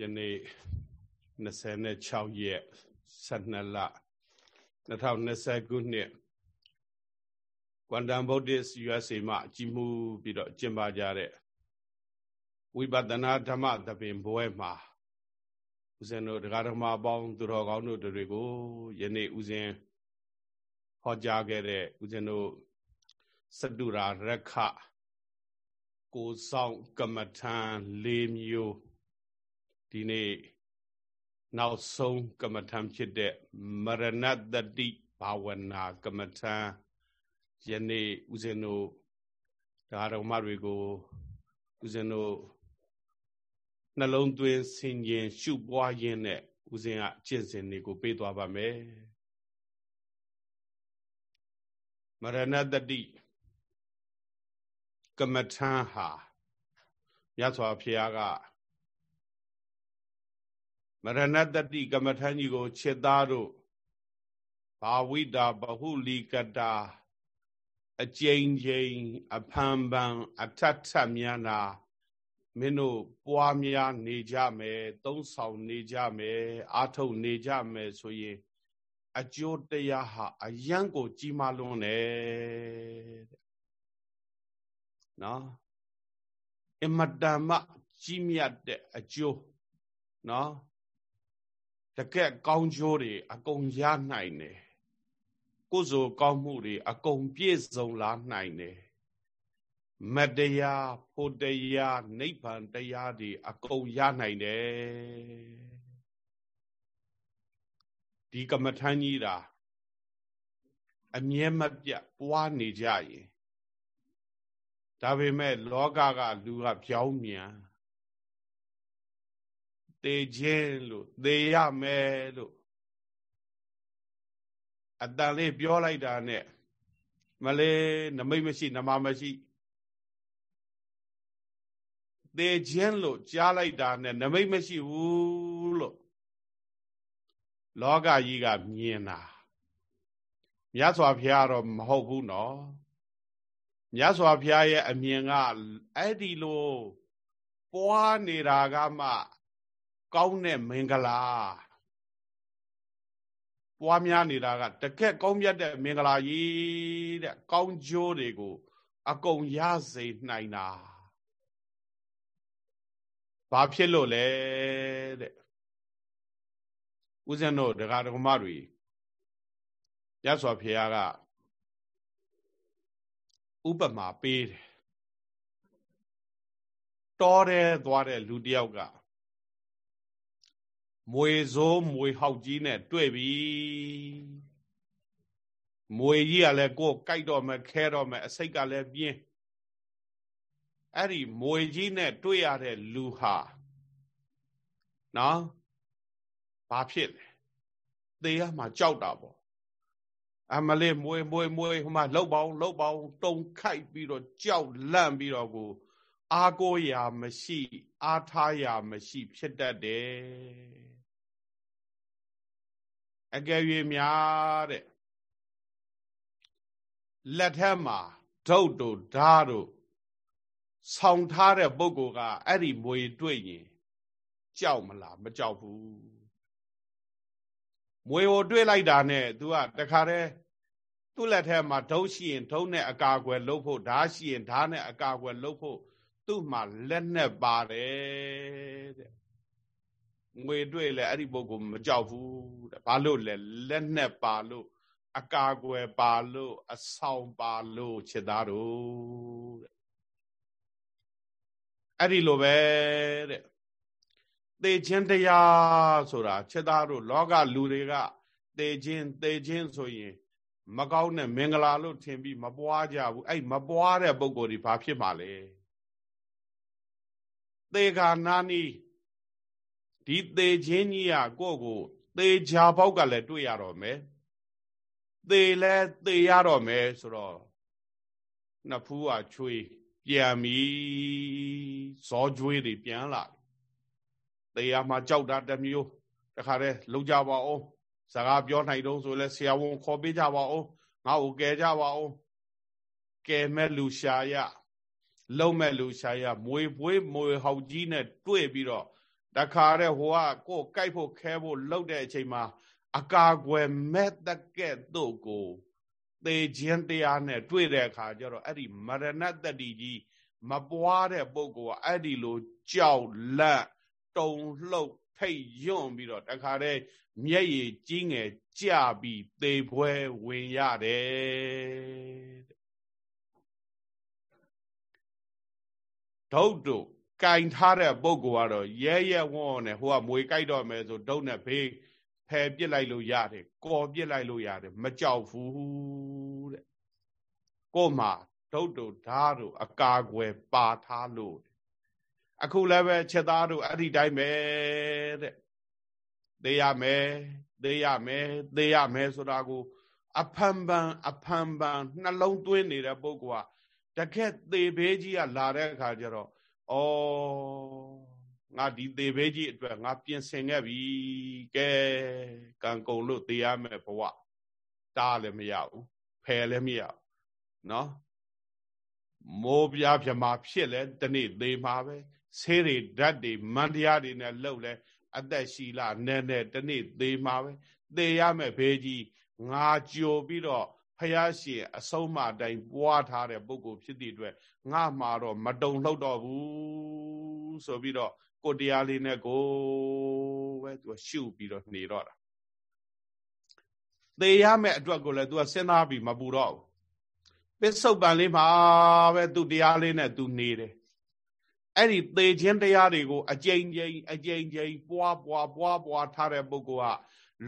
ယနေ့26ရက်12လ2020ခုနှစ်ကွမ်တမ်ဗုဒ္ဓစ် USA မှာကြီးမှုပြီးတော့ကျင်းပကြတဲ့ဝိပဿနာဓမ္မသဘင်ဘွဲမှာဦးဇင်းတို့တရားဓမ္မအပေါင်းသူတော်ကောင်းတို့တွေကိုယနေ့ဦးဇင်းဟောကြားခဲ့တဲ့ဦးဇင်းတို့စတုရာရခကိုဆောင်ကမ္မထံ၄မျိုး ဒီနေ့နောက်ဆုံးကမ္မထံဖြစ်တဲ့မရဏတတိဘာဝနာကမ္မထံယနေ့ဦးဇင်းတို့ဒါတော်မတွေကိုဦးဇင်းတို့နှလုံးသွင်းဆင်ခြင်ရှုပွားရင်းနဲ့ဦးဇင်းကကျင့်စဉ်တွေကိုပေးသွားပါမယ်မရဏတတိကမ္မထံဟာမြတ်စွာဘုရားက မရဏတတိကမ္မထံကြီးကိုခြေသားတို့ဘာဝိတာဘဟုလီကတာအကျဉ်းချင်းအဖန်ပန်အထထများနာမင်းတို့ပွားများနေကြမယ်သုံးဆောင်နေကြမယ်အာထုတ်နေကြမယ်ဆိုရင်အကျိုးတရားဟာအယံကို ကြီးမားလွန်းတယ်တဲ့နော်အမတန်မှကြီးမြတ်တဲ့အကျိုးနော် တကက်ကောင်းကျိုးတွေအကုန်ရနိုင်တယ်ကိုယ်ဆိုကောင်းမှုတွေအကုန်ပြည့်စုံလာနိုင်တယ်မတရားဖို့တရားနိဗ္ဗာန်တရားတွေအကုန်ရနိုင်တယ်ဒီကမ္မထမ်းကြီးတာအမြဲမပြတ်ပွားနေကြရင်ဒါပေမဲ့လောကကလူကပြောင်းမြန် သေခြင်းလို့သေရမယ်လို့အတန်လေးပြောလိုက်တာနဲ့မလေးနမိတ်မရှိနမမရှိသေခြင်းလို့ကြားလိုက်တာနဲ့နမိတ်မရှိဘူးလို့လောကကြီးကမြင်တာမြတ်စွာဘုရားတော့မဟုတ်ဘူးနော်မြတ်စွာဘုရားရဲ့အမြင်ကအဲ့ဒီလိုပွားနေတာကမှ ကောင်းတဲ့မင်္ဂလာပွားများနေတာကတကက်ကောင်းမြတ်တဲ့မင်္ဂလာကြီးတဲ့ကောင်းကျိုးတွေကိုအကုန်ရစေနိုင်တာဘာဖြစ်လို့လဲတဲ့ဦးဇင်းတို့ဒကာဒကမတွေရသော်ဖေယားကဥပမာပေးတယ်တော်တယ်သွားတဲ့လူတယောက်က မွေစိုးမွေဟောက်ကြီးနဲ့တွေ့ပြီမွေကြီးကလည်းကိုယ်ကြိုက်တော့မယ်ခဲတော့မယ်အစိတ်ကလည်းပြင်းအဲ့ဒီမွေကြီးနဲ့တွေ့ရတဲ့လူဟာနော်ဘာဖြစ်လဲသေရမှာကြောက်တာပေါ့အမလေးမွေမွေမွေဟိုမှာလှုပ်ပေါင်းလှုပ်ပေါင်းတုံခိုက်ပြီးတော့ကြောက်လန့်ပြီးတော့ကို အာကိုရာမရှိ အာထားရာမရှိ ဖြစ်တတ်တယ်အကယ်၍များတဲ့လက်ထက်မှာဒုတ်တို့ဓာတ်တို့ဆောင်းထားတဲ့ပုဂ္ဂိုလ်ကအဲ့ဒီမွေတွေ့ရင်ကြောက်မလားမကြောက်ဘူးမွေကိုတွေ့လိုက်တာနဲ့ तू ကတခါတည်းသူ့လက်ထဲမှာဒုတ်ရှိရင်ဒုတ်နဲ့အကာအကွယ်လုပ်ဖို့ဓာတ်ရှိရင်ဓာတ်နဲ့အကာအကွယ်လုပ်ဖို့ သူ့မှာလက်နဲ့ပါတယ်တဲ့ငွေတွေ့လဲအဲ့ဒီပုဂ္ဂိုလ်မကြောက်ဘူးတဲ့ဘာလို့လဲလက်နဲ့ပါလို့အကာအကွယ်ပါလို့အဆောင်ပါလို့ခြေသားတို့တဲ့အဲ့ဒီလိုပဲတဲ့သေခြင်းတရားဆိုတာခြေသားတို့လောကလူတွေကသေခြင်းသေခြင်းဆိုရင်မကောင်းတဲ့မင်္ဂလာလို့ထင်ပြီးမပွားကြဘူးအဲ့မပွားတဲ့ပုံကိုယ်ဒီဘာဖြစ်မှာလဲ သေခါနာနီဒီသေခြင်းကြီးကကိုယ့်ကိုသေချာပေါက်ကလည်းတွေ့ရတော့မယ်သေလဲသေရတော့မယ်ဆိုတော့နှစ်ဖူးကချွေးပြန်ပြီဇောကျွေးတွေပြန်လာသေရမှာကြောက်တာတစ်မျိုးတခါတည်းလုံကြပါအောင်စကားပြောနိုင်တော့ဆိုလဲဆရာဝန်ခေါ်ပေးကြပါအောင်ငါ့ကိုကယ်ကြပါအောင်ကယ်မဲ့လူရှာရ လုံမဲ့လူရှာရမွေပွေးမွေဟောက်ကြီးနဲ့တွေ့ပြီးတော့တခါတဲ့ဟိုကကိုယ်ကြိုက်ဖို့ခဲဖို့လှုပ်တဲ့အချိန်မှာအကာအကွယ်မဲ့တကဲ့သို့ကိုသေခြင်းတရားနဲ့တွေ့တဲ့အခါကျတော့အဲ့ဒီမရဏတတိကြီးမပွားတဲ့ပုဂ္ဂိုလ်ကအဲ့ဒီလိုကြောက်လန့်တုံလှုပ်ထိတ်ယွန့်ပြီးတော့တခါတည်းမျက်ရည်ကြီးငယ်ကြပြီးသေပွဲဝင်ရတယ် ဒုတ်တို့ကင်ထားတဲ့ပုဂ္ဂိုလ်ကတော့ရဲရဲဝွန်းနဲ့ဟိုကမွေကြိုက်တော့မယ်ဆိုဒုတ်နဲ့ဘေးဖယ်ပစ်လိုက်လို့ရတယ်ကော်ပစ်လိုက်လို့ရတယ်မကြောက်ဘူးတဲ့ကို့မှာဒုတ်တို့ဓာတ်တို့အကာကွယ်ပါထားလို့အခုလည်းပဲချက်သားတို့အဲ့ဒီတိုင်းပဲတဲ့သေရမယ်သေရမယ်သေရမယ်ဆိုတာကို အဖန်ပန်အဖန်ပန်နှလုံးသွင်းနေတဲ့ပုဂ္ဂိုလ်က တကက်သေဘေးကြီးကလာတဲ့အခါကျတော့ဩငါဒီသေဘေးကြီးအတွက်ငါပြင်ဆင်ခဲ့ပြီကဲကံကုန်လို့သေရမယ်ဘဝတားလည်းမရဘူးဖယ်လည်းမရဘူးနော်မိုးပြားပြမာဖြစ်လဲတနေ့သေမှာပဲဆေးတွေဓာတ်တွေမန်တရားတွေနဲ့လှုပ်လဲအသက်ရှိလာနဲ့နဲ့တနေ့သေမှာပဲသေရမယ်ဘေးကြီးငါကြိုပြီးတော့ ဖယားရှင်အဆုံးမအတိုင်းပွားထားတဲ့ပုဂ္ဂိုလ်ဖြစ်တဲ့အတွက်ငါမှာတော့မတုံလှုပ်တော့ဘူးဆိုပြီးတော့ကိုတရားလေးနဲ့ကိုပဲသူရှုပြီးတော့နေတော့တာသေရမယ့်အတွက်ကိုလည်းသူကစဉ်းစားပြီးမပူတော့ဘူးပစ္စုပန်လေးမှာပဲသူတရားလေးနဲ့သူနေတယ်အဲ့ဒီသေခြင်းတရားတွေကိုအကြိမ်ကြိမ်အကြိမ်ကြိမ်ပွားပွားပွားပွားထားတဲ့ပုဂ္ဂိုလ်က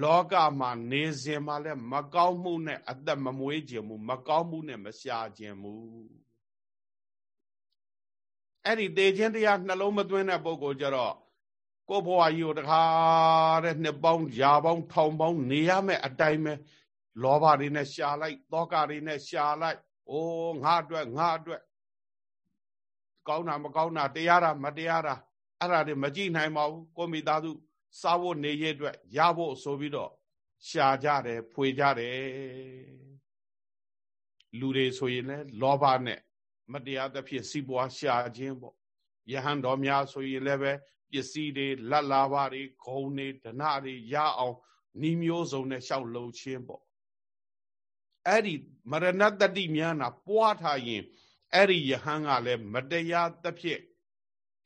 လောကမှာနေစဉ်မှာလည်းမကောင်းမှုနဲ့အသက်မမွေးခြင်းမှုမကောင်းမှုနဲ့မရှာခြင်းမှုအဲ့ဒီသေခြင်းတရားနှလုံးမသွင်းတဲ့ပုဂ္ဂိုလ်ကြတော့ကိုယ်ဘဝကြီးကိုတခါတဲ့နှစ်ပေါင်းယာပေါင်းထောင်ပေါင်းနေရမယ့်အတိုင်းပဲလောဘတွေနဲ့ရှာလိုက်တောကတွေနဲ့ရှာလိုက်အိုးငါအတွက်ငါအတွက်ကောင်းတာမကောင်းတာတရားတာမတရားတာအဲ့ဒါတွေမကြည့်နိုင်ပါဘူးကိုမိသားစု စားဖို့နေရအတွက်ရဖို့ဆိုပြီးတော့ရှာကြတယ်ဖွေကြတယ်လူတွေဆိုရင်လည်းလောဘနဲ့မတရားသဖြင့်စီးပွားရှာခြင်းပေါ့ယဟန်တော်များဆိုရင်လည်းပဲပစ္စည်းတွေလက်လာပါတွေဂုံတွေဓနတွေရအောင်ဤမျိုးစုံနဲ့ရှောက်လုံခြင်းပေါ့အဲ့ဒီမရဏတတိများနာပွားထားရင်အဲ့ဒီယဟန်ကလည်းမတရားသဖြင့်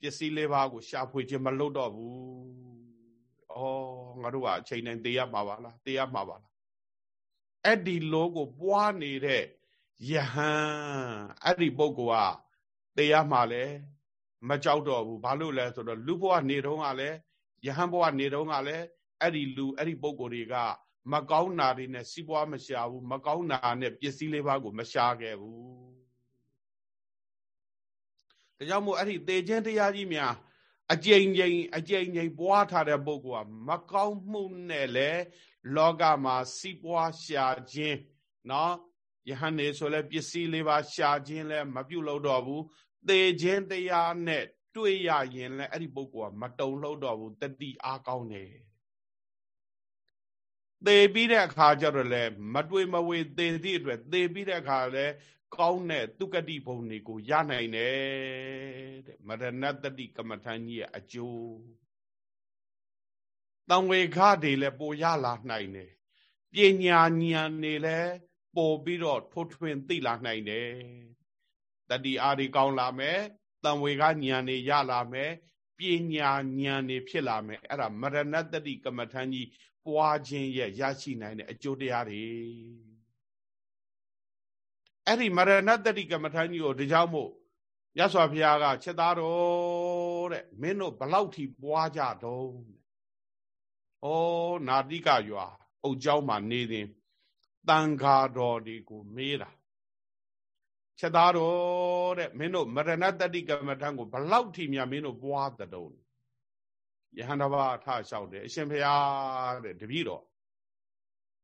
ပစ္စည်းလေးပါးကိုရှာဖွေခြင်းမလုပ်တော့ဘူး။ ဩငါတို့ကအချိန်တိုင်းသေရမှာပါလားသေရမှာပါလား။အဲ့ဒီလိုကိုပွားနေတဲ့ယဟန်အဲ့ဒီပုဂ္ဂိုလ်ကသေရမှာလဲမကြောက်တော့ဘူးဘာလို့လဲဆိုတော့လူဘဝနေတုန်းကလည်းယဟန်ဘဝနေတုန်းကလည်းအဲ့ဒီလူအဲ့ဒီပုဂ္ဂိုလ်တွေကမကောင်းတာတွေနဲ့စီးပွားမရှာဘူးမကောင်းတာနဲ့ပစ္စည်းလေးပါးကိုမရှာခဲ့ဘူးဒါကြောင့်မို့အဲ့ဒီသေခြင်းတရားကြီးများ အကြိမ်ကြိမ်အကြိမ်ကြိမ်ပွားထားတဲ့ပုဂ္ဂိုလ်ကမကောင်းမှုနဲ့လေလောကမှာစီးပွားရှာခြင်းနော်ယဟန်နေဆိုလဲပစ္စည်းလေးပါရှာခြင်းလဲမပြုတ်လို့တော့ဘူးသေခြင်းတရားနဲ့တွေ့ရရင်လဲအဲ့ဒီပုဂ္ဂိုလ်ကမတုံလို့တော့ဘူးတတိအားကောင်းတယ်သေပြီးတဲ့အခါကျတော့လေမတွေ့မဝေသေသည့်အတွက်သေပြီးတဲ့အခါလဲ ကောင်းတဲ့သူကတိဘုံတွေကိုရနိုင်တယ်တဲ့မရဏတတိကမ္မထန်ကြီးရဲ့အကျိုးတံဝေခတွေလည်းပိုရလာနိုင်တယ်ပညာဉာဏ်တွေလည်းပိုပြီးတော့ထိုးထွင်းသိလာနိုင်တယ်တတိအားတွေကောင်းလာမယ်တံဝေခဉာဏ်တွေရလာမယ်ပညာဉာဏ်တွေဖြစ်လာမယ်အဲ့ဒါမရဏတတိကမ္မထန်ကြီးပွားခြင်းရဲ့ရရှိနိုင်တဲ့အကျိုးတရားတွေ အဲ့ဒီမရဏတတိကမ္မထာကြီးကိုဒီကြောင့်မို့မြတ်စွာဘုရားကချက်သားတော်တဲ့မင်းတို့ဘလောက်ထိပွားကြတော့ဩနာတိကရွာအုတ်เจ้าမှာနေရင်တန်ဃာတော်တွေကိုမေးတာချက်သားတော်တဲ့မင်းတို့မရဏတတိကမ္မထာကိုဘလောက်ထိများမင်းတို့ပွားတဲ့တုံးယဟန္တာဘာထလျှောက်တယ်အရှင်ဘုရားတဲ့တပည့်တော်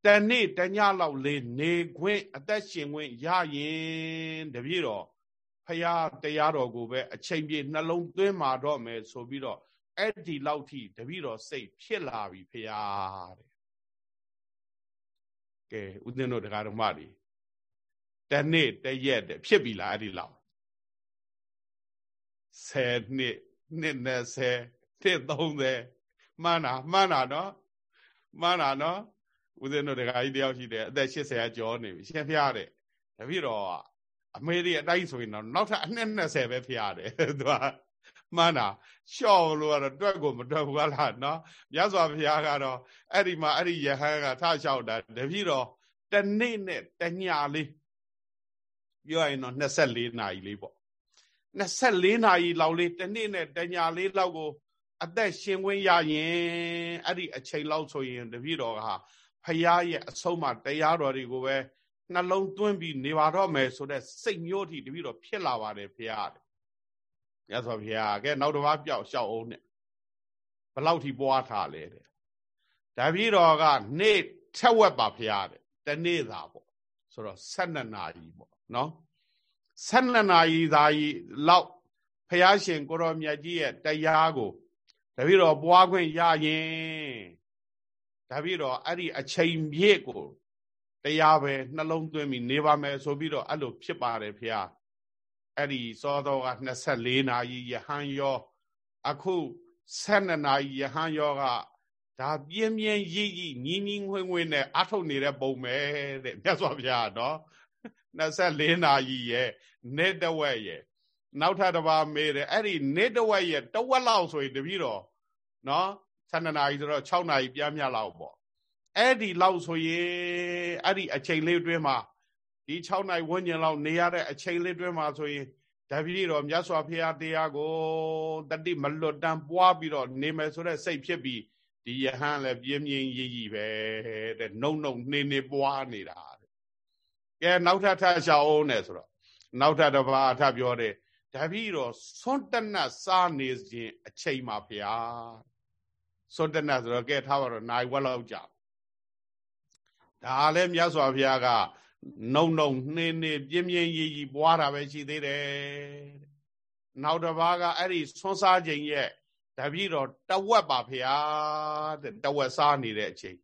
တနေ့တညလောက်လေးနေခွင့်အသက်ရှင်ခွင့်ရရင်တပြည့်တော့ဖရာတရားတော်ကိုပဲအချိန်ပြည့်နှလုံးသွင်းมาတော့မယ်ဆိုပြီးတော့အဲ့ဒီလောက်ထိတပြည့်တော်စိတ်ဖြစ်လာပြီဖရာတဲ့ကဲဥဒင်းတို့တရားတော်မတွေတနေ့တရက်တဲ့ဖြစ်ပြီလားအဲ့ဒီလောက်10နှစ်နှစ်20တစ်30မှန်းတာမှန်းတာနော်မှန်းတာနော် ဦးဇင်းတို့တခါကြီးတယောက်ရှိတယ်အသက်80ကျော်နေပြီရှင်ဖျားတဲ့တပည့်တော်အမေတွေအတိုင်းဆိုရင်တော့နောက်ထပ်အနှစ်20ပဲဖျားတယ်သူကမှန်းတာလျှော့လို့ကတော့တွက်ကိုမတွက်ဘူးလားနော်မြတ်စွာဘုရားကတော့အဲ့ဒီမှာအဲ့ဒီယဟန်ကထလျှောက်တာတပည့်တော်တနေ့နဲ့တညလေးပြောရရင်တော့24နာရီလေးပေါ့24နာရီလောက်လေးတနေ့နဲ့တညလေးလောက်ကို အသက်ရှင်ခွင့်ရရင်အဲ့ဒီအချိန်လောက်ဆိုရင်တပည့်တော်က ဖရာရဲ့အဆုံးအမတရားတော်တွေကိုပဲနှလုံးသွင်းပြီးနေပါတော့မယ်ဆိုတဲ့စိတ်မျိုးထိတပည့်တော်ဖြစ်လာပါတယ်ဖရာတဲ့ရသော်ဖရာကဲနောက်တစ်ပါးပြောက်လျှောက်အောင်နဲ့ဘလောက်ထိပွားထားလဲတဲ့တပည့်တော်ကနေ့ထက်ဝက်ပါဖရာတဲ့တနေ့သာပေါ့ဆိုတော့12နာရီပေါ့နော်12နာရီသာကြီးလောက်ဖရာရှင်ကိုရောမြတ်ကြီးရဲ့တရားကိုတပည့်တော်ပွားခွင့်ရရင် တပည့်တော်အဲ့ဒီအချိန်ပြည့်ကိုတရားပဲနှလုံးသွင်းပြီးနေပါမယ်ဆိုပြီးတော့အဲ့လိုဖြစ်ပါတယ်ဖရာအဲ့ဒီစောတော်က24နာရီယဟန်ယောအခု12နာရီယဟန်ယောကဒါပြင်းပြင်းရိပ်ရိပ်ညီညီငွေငွေနဲ့အထုတ်နေတဲ့ပုံပဲတဲ့မြတ်စွာဘုရားနော်24နာရီရဲ့နေ့တဝက်ရဲ့နောက်ထပ်တစ်ပါးမေးတယ်အဲ့ဒီနေ့တဝက်ရဲ့တဝက်လောက်ဆိုရင်တပည့်တော်နော် 12နာရီဆိုတော့6နာရီပြားမြလောက်ပေါ့အဲ့ဒီလောက်ဆိုရင်အဲ့ဒီအချိန်လေးတွင်းမှာဒီ6နာရီဝန်းကျင်လောက်နေရတဲ့အချိန်လေးတွင်းမှာဆိုရင်တပည့်တော်မြတ်စွာဘုရားတရားကိုတတိမလွတ်တမ်းပွားပြီးတော့နေမယ်ဆိုတဲ့စိတ်ဖြစ်ပြီးဒီယဟန်လည်းပြင်းပြင်းရည်ရည်ပဲတဲ့နှုံနှုံနေနေပွားနေတာတဲ့ကဲနောက်ထပ်ထပ်ရှောင်းအောင်နဲ့ဆိုတော့နောက်ထပ်တစ်ပါးထပ်ပြောတယ်တပည့်တော်ဆွန့်တနတ်စားနေခြင်းအချိန်မှာဖျားဆွ န့်တနတ်ဆိုတော့ကဲထားပါတော့နိုင်ဝက်လောက်ကြာဒါလည်းမြတ်စွာဘုရားကနှုံနှုံနှင်းနှင်းပြင်းပြင်းရည်ရည်ပွားတာပဲရှိသေးတယ်နောက်တစ်ပါးကအဲ့ဒီဆွန့်စားခြင်းရဲ့တပည့်တော်တဝက်ပါဖျားတဲ့တဝက်စားနေတဲ့အချိန်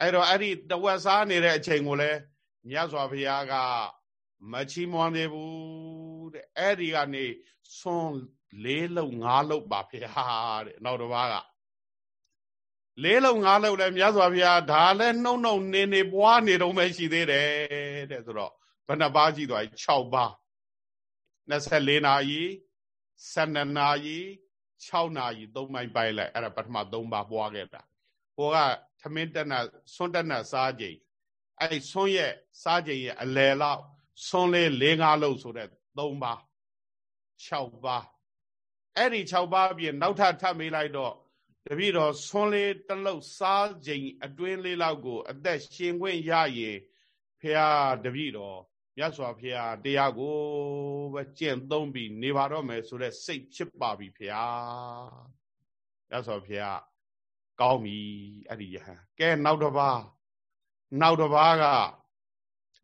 အဲ့တော့အဲ့ဒီတဝက်စားနေတဲ့အချိန်ကိုလည်းမြတ်စွာဘုရားကမချီးမွမ်းသေးဘူးတဲ့အဲ့ဒီကနေဆွန်းလေးလုံးငါးလုံးပါဖျားတဲ့နောက်တစ်ပါးက လေးလုံးငါးလုံးလည်းမြတ်စွာဘုရားဒါလည်းနှုံနှုံနေနေပွားနေတော့မှရှိသေးတယ်တဲ့ဆိုတော့ဘယ်နှပါးကြည့်သွား6ပါး24နာရီ12နာရီ6နာရီ3မိုင်ပိုက်လိုက်အဲ့ဒါပထမ3ပါးပွားခဲ့တာဟိုကသမင်းတက်နာဆွန်းတက်နာစားကြိမ်အဲ့ဆွန်းရဲ့စားကြိမ်ရဲ့အလယ်လောက်ဆွန်းလေး၄၅လုံးဆိုတဲ့3ပါး6ပါးအဲ့ဒီ6ပါးပြင်နောက်ထပ်ထပ်မေးလိုက်တော့ တပည့်တော်ဆွန်းလေးတစ်လုံးစားကြိမ်အတွင်းလေးလောက်ကို အသက်ရှင်ခွင့်ရရင်ဖះတပည့်တော်မြတ်စွာဘုရားတရားကိုပဲကျင့်သုံးပြီးနေပါတော့မယ်ဆိုတဲ့စိတ်ဖြစ်ပါပြီဖះမြတ်စွာဘုရားကောင်းပြီအဲ့ဒီယဟန်ကဲနောက်တစ်ပါးနောက်တစ်ပါးက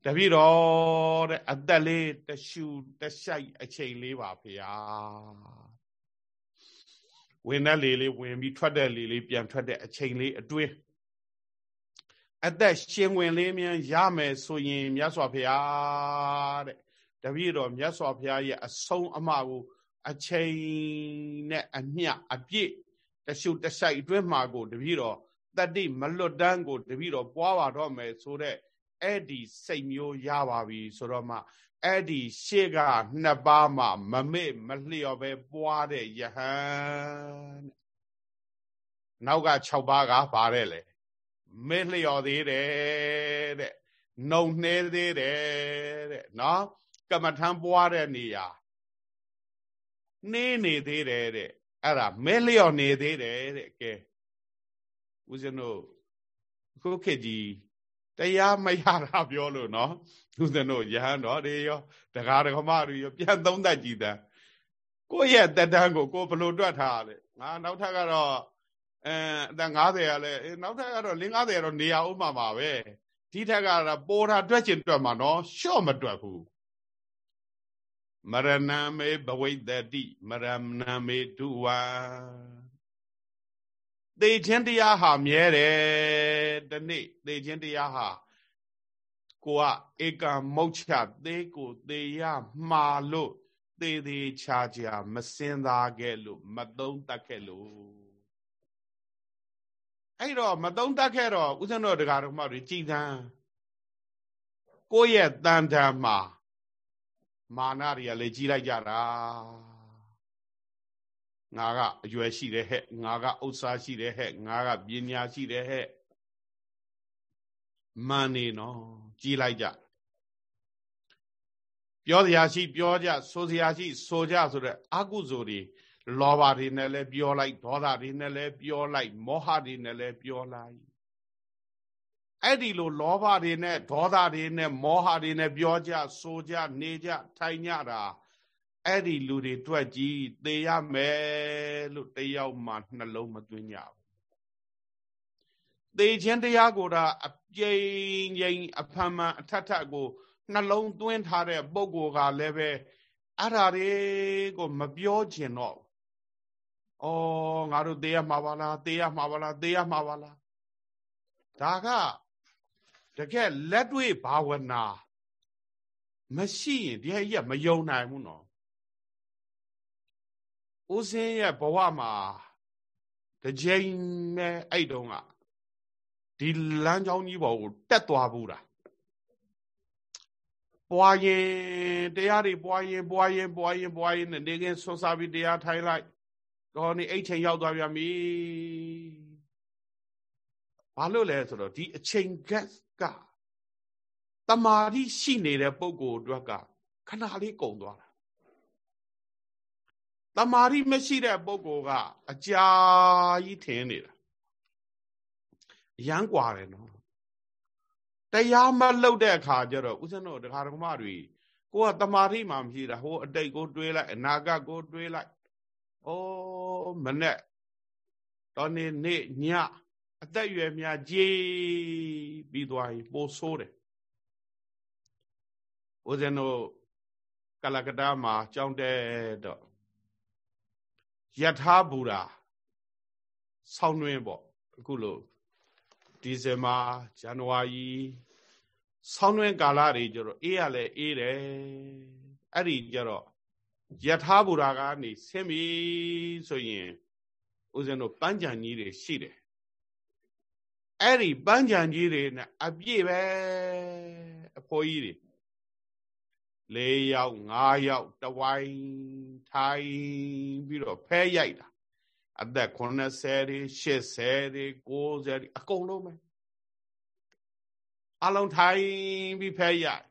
တပည့်တော်တဲ့အသက်လေးတရှူတရှိုက်အချိန်လေးပါဖះ ဝင်တဲ့လေလေးဝင်ပြီးထွက်တဲ့လေလေးပြန်ထွက်တဲ့အချိန်လေးအတွင်းအသက်ရှင်ဝင်လေးမြန်ရမယ်ဆိုရင်မြတ်စွာဘုရားတဲ့တပည့်တော်မြတ်စွာဘုရားရဲ့အဆုံးအမကိုအချိန်နဲ့အမျှအပြည့်တရှုတဆိုင်အတွင်းမှာကိုတပည့်တော်တတိမလွတ်တန်းကိုတပည့်တော်ပွားပါတော့မယ်ဆိုတဲ့အဲ့ဒီစိတ်မျိုးရပါပြီဆိုတော့မှ အဲ့ဒီရှေ့ကနှစ်ပါးမှမမေ့မလျော့ပဲပွားတဲ့ယဟန်နောက်က6ပါးကပါတယ်လေမေ့လျော်သေးတယ်တဲ့နှုံနှဲသေးတယ်တဲ့နော်ကမ္မထံပွားတဲ့နေရာနှေးနေသေးတယ်တဲ့အဲ့ဒါမဲလျော့နေသေးတယ်တဲ့ကဲဦးဇင်းတို့ခုခေတ်ကြီး တရားမရတာပြောလို့နော်ဦးဇင်းတို့ယဟန်တော်တွေရောတကားတကမတွေရောပြန်သုံးတတ်ကြည်တယ်ကိုယ့်ရဲ့တက်တန်းကိုကိုဘလို့တွက်ထားလဲငါနောက်ထပ်ကတော့အဲအသက်90ရလဲနောက်ထပ်ကတော့50 50တော့နေရအောင်မှာပါပဲဒီထက်ကတော့ပေါ်တာတွက်ချင်တွက်မှာနော်ရှော့မတွက်ဘူးမရဏမေဘဝိတတိမရဏမေဒုဝံ သေခြင်းတရားဟာမြဲတယ်တနေ့သေခြင်းတရားဟာကိုကဧကမုတ်ချသေးကိုသေရမှာလို့သေးသေးချာချာမစင်သားခဲ့လို့မသုံးတတ်ခဲ့လို့အဲ့တော့မသုံးတတ်ခဲ့တော့ဦးဇင်းတော်တရားတော်မတွေကြည်သံကိုယ့်ရဲ့တန်တန်မှာမာနတွေကလည်းကြီးလိုက်ကြတာ ငါကအရွယ်ရှိတယ်ဟဲ့ငါကဥစ္စာရှိတယ်ဟဲ့ငါကပညာရှိတယ်ဟဲ့မန်နေနော်ကြီးလိုက်ကြပြောစရာရှိပြောကြဆိုစရာရှိဆိုကြဆိုတဲ့အကုသိုလ်တွေလောဘတွေနဲ့လည်းပြောလိုက်ဒေါသတွေနဲ့လည်းပြောလိုက်မောဟတွေနဲ့လည်းပြောလိုက်အဲ့ဒီလိုလောဘတွေနဲ့ဒေါသတွေနဲ့မောဟတွေနဲ့ပြောကြဆိုကြနေကြထိုင်ကြတာ အဲ့ဒီလူတွေတွက်ကြည့်သေရမယ်လို့တယောက်မှနှလုံးမသွင်းကြဘူးသေခြင်းတရားကိုဒါအပြိန်ရင်အဖန်မှန်အထက်ထက်ကိုနှလုံးသွင်းထားတဲ့ပုံကိုကလည်းပဲအဲ့ဓာတွေကိုမပြောချင်တော့ဩငါတို့သေရမှာပါလားသေရမှာပါလားသေရမှာပါလားဒါကတကယ်လက်တွေ့ဘာဝနာမရှိရင်ဒီဟဲ့မယုံနိုင်ဘူးနော် ဦးစင်းရဲ့ဘဝမှာတစ်ချိန်ပဲအဲ့တုန်းကဒီလမ်းကြောင်းကြီးပေါ်ကိုတက်သွားဘူးတာပွားရင်တရားတွေပွားရင်ပွားရင်ပွားရင်ပွားရင်နေကင်းဆွစားပြီးတရားထိုင်လိုက်တော့နေအိတ်ချိန်ရောက်သွားပြန်ပြီဘာလို့လဲဆိုတော့ဒီအချိန်ကကတမာတိရှိနေတဲ့ပုံကိုအတွက်ကခဏလေးကုန်သွားတာ တမာတိမရှိတဲ့ပုံကိုကအကြာကြီးထင်နေတာရမ်းกว่าတယ်နော်တရားမလုတ်တဲ့အခါကျတော့ဦးဇင်းတို့တရားဓမ္မတွေကိုကတမာတိမှမရှိတာဟိုအတိတ်ကိုတွေးလိုက်အနာဂတ်ကိုတွေးလိုက်ဩမနဲ့တော်နေနေ့ညအသက်ရွယ်များကြီးပြီးသွားပြီပိုဆိုးတယ်ဦးဇင်းတို့ကလကတမှာကြောင်းတဲ့တော့ ယထာဘူရာဆောင်းနှင်းပေါ့အခုလို့ဒီဇင်ဘာဇန်နဝါရီဆောင်းနှင်းကာလတွေကျတော့အေးရလဲအေးတယ်အဲ့ဒီကျတော့ယထာဘူရာကနေဆင်းပြီဆိုရင်ဦးဇင်းတို့ပန်းကြံကြီးတွေရှိတယ်အဲ့ဒီပန်းကြံကြီးတွေနဲ့အပြည့်ပဲအဖိုးကြီးတွေ ၄ယောက်၅ယောက်တဝိုင်းထိုင်ပြီးတော့ဖဲရိုက်တာအသက်80တွေ80တွေ90တွေအကုန်လုံးပဲအလုံးထိုင်ပြီးဖဲရိုက်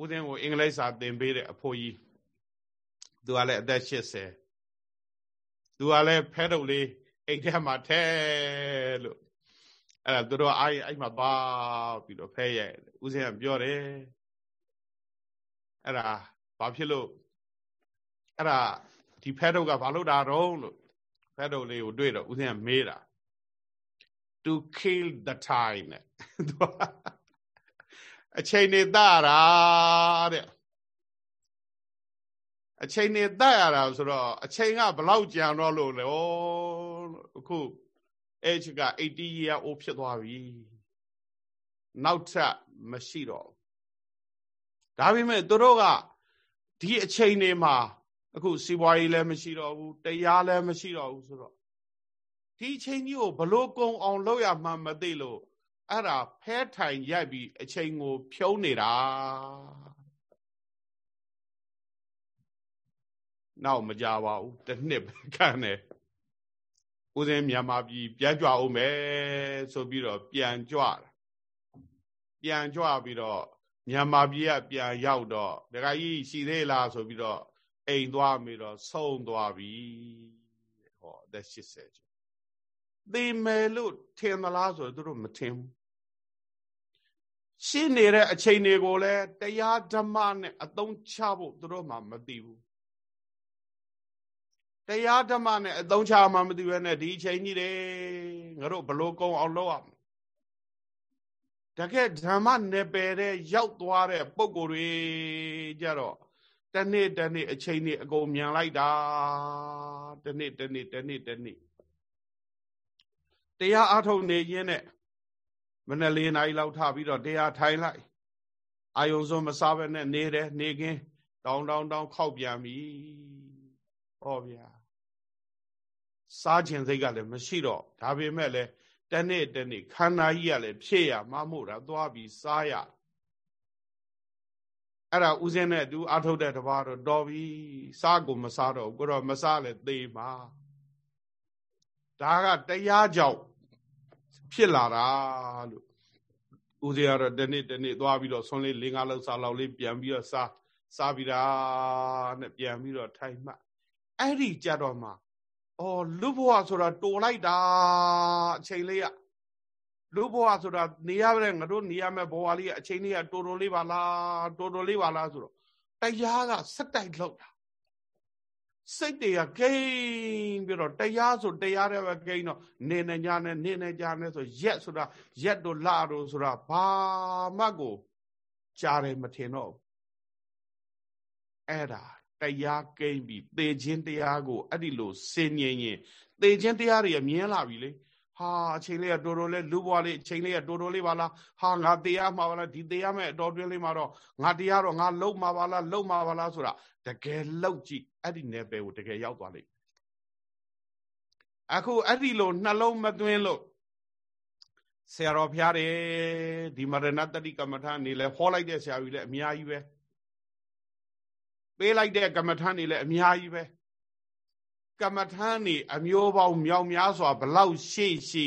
ဦးသိန်းကိုအင်္ဂလိပ်စာသင်ပေးတဲ့အဖိုးကြီးသူကလည်းအသက်80သူကလည်းဖဲတုပ်လေးအိတ်ထဲမှာထဲလို့ အဲ့ဒါသူတို့အားအဲ့မှာပါပြီးတော့ဖဲရဲ့ဦးဇင်းကပြောတယ်အဲ့ဒါဘာဖြစ်လို့အဲ့ဒါဒီဖဲတုပ်ကဘာလို့တာတော့လို့ဖဲတုပ်လေးကိုတွေ့တော့ဦးဇင်းကမေးတာ to kill the time နဲ့သူအချိန်နေတရာတဲ့အချိန်နေတတ်ရတာဆိုတော့အချိန်ကဘလောက်ကြံတော့လို့လဲဩအခု အဲ့ချက80 year old ဖြစ်သွားပြီနောက်ထပ်မရှိတော့ဒါပေမဲ့သူတို့ကဒီအချိန်တွေမှာအခုစီးပွားရေးလည်းမရှိတော့ဘူးတရားလည်းမရှိတော့ဘူးဆိုတော့ဒီအချိန်ကြီးကိုဘလို့ကုံအောင်လုပ်ရမှမသိလို့အဲ့ဒါဖဲထိုင်ရိုက်ပြီးအချိန်ကို ဖြုံးနေတာနောက်မကြပါဘူးတစ်နှစ်ပဲခံတယ် ဦးစင်းမြန်မာပြည်ပြန်ကြွအောင်မယ်ဆိုပြီးတော့ပြန်ကြွတာပြန်ကြွပြီးတော့မြန်မာပြည်ကပြန်ရောက်တော့ဒကာကြီးရှိသေးလားဆိုပြီးတော့အိမ်သွားပြီးတော့ဆုံးသွားပြီဟောအသက်80ကျော်သေမယ်လို့ထင်သလားဆိုတော့သူတို့မထင်ဘူးရှင်းနေတဲ့အချိန်တွေကိုလည်းတရားဓမ္မနဲ့အသုံးချဖို့သူတို့မှမသိဘူး တရားဓမ္မနဲ့အသုံးချမှမသိဘဲနဲ့ဒီအချိန်ကြီးတယ်ငါတို့ဘလို့ကုံအောင်လုပ်အောင်တကယ်ဓမ္မနယ်ပယ်တဲ့ရောက်သွားတဲ့ပုံကိုယ်တွေကြတော့တနေ့တနေ့အချိန်นี่အကုန်မြန်လိုက်တာတနေ့တနေ့တနေ့တနေ့တရားအားထုတ်နေရင်းနဲ့မနေ့လေးနာရီလောက်ထပြီးတော့တရားထိုင်လိုက်အာယုံစုံမစားဘဲနဲ့နေတယ်နေကင်းတောင်းတောင်းတောင်းခောက်ပြန်ပြီ ဟောဗျာစားခြင်းစိတ်ကလည်းမရှိတော့ဒါပေမဲ့လည်းတနေ့တနေ့ခန္ဓာကြီးကလည်းဖြစ်ရမမို့တာသွားပြီးစားရအဲ့ဒါဥစဉ်နဲ့သူအထုတ်တဲ့တပါတော့တော်ပြီစားကိုမစားတော့ကိုတော့မစားလဲသေပါဒါကတရားကြောင့်ဖြစ်လာတာလို့ဦးဇေကတော့တနေ့တနေ့သွားပြီးတော့ဆွန်လေး၄၅လောက်စားလောက်လေးပြန်ပြီးတော့စားစားပြီးတာနဲ့ပြန်ပြီးတော့ထိုင်မှ အဲ့ဒီကြတော့မှအော်လူဘဝဆိုတာတိုလိုက်တာအချိန်လေးကလူဘဝဆိုတာနေရတဲ့ငါတို့နေရမယ့်ဘဝလေးကအချိန်လေးကတိုတိုလေးပါလားတိုတိုလေးပါလားဆိုတော့တရားကစက်တိုက်လောက်တာစိတ်တွေကဂိမ်းပြီးတော့တရားဆိုတရားတွေပဲဂိမ်းတော့နေနေကြနဲ့နေနေကြနဲ့ဆိုရက်ဆိုတာရက်တို့လတို့ဆိုတာဘာမှကိုကြားတယ်မထင်တော့အဲ့ဒါ တရားကိမ့်ပြီးသေခြင်းတရားကိုအဲ့ဒီလိုစင်ញင်ရင်သေခြင်းတရားတွေမြင်လာပြီလေဟာအချိန်လေးကတော်တော်လေးလူဘွားလေးအချိန်လေးကတော်တော်လေးပါလားဟာငါတရားမှာပါလားဒီတရားမဲ့အတော်တွင်းလေးမှာတော့ငါတရားတော့ငါလုံမှာပါလားလုံမှာပါလားဆိုတာတကယ်လောက်ကြည့်အဲ့ဒီနယ်ပယ်ကိုတကယ်ရောက်သွားလိမ့်အခုအဲ့ဒီလိုနှလုံးမသွင်းလို့ဆရာတော်ဖျားတယ်ဒီမရဏတတိကမ္မထာနေလဲဟောလိုက်တဲ့ဆရာကြီးလည်းအများကြီးပဲ ပေးလိုက်တဲ့ကမ္မထာနေလည်းအများကြီးပဲကမ္မထာနေအမျိုးပေါင်းမြောက်များစွာဘလောက်ရှိရှိ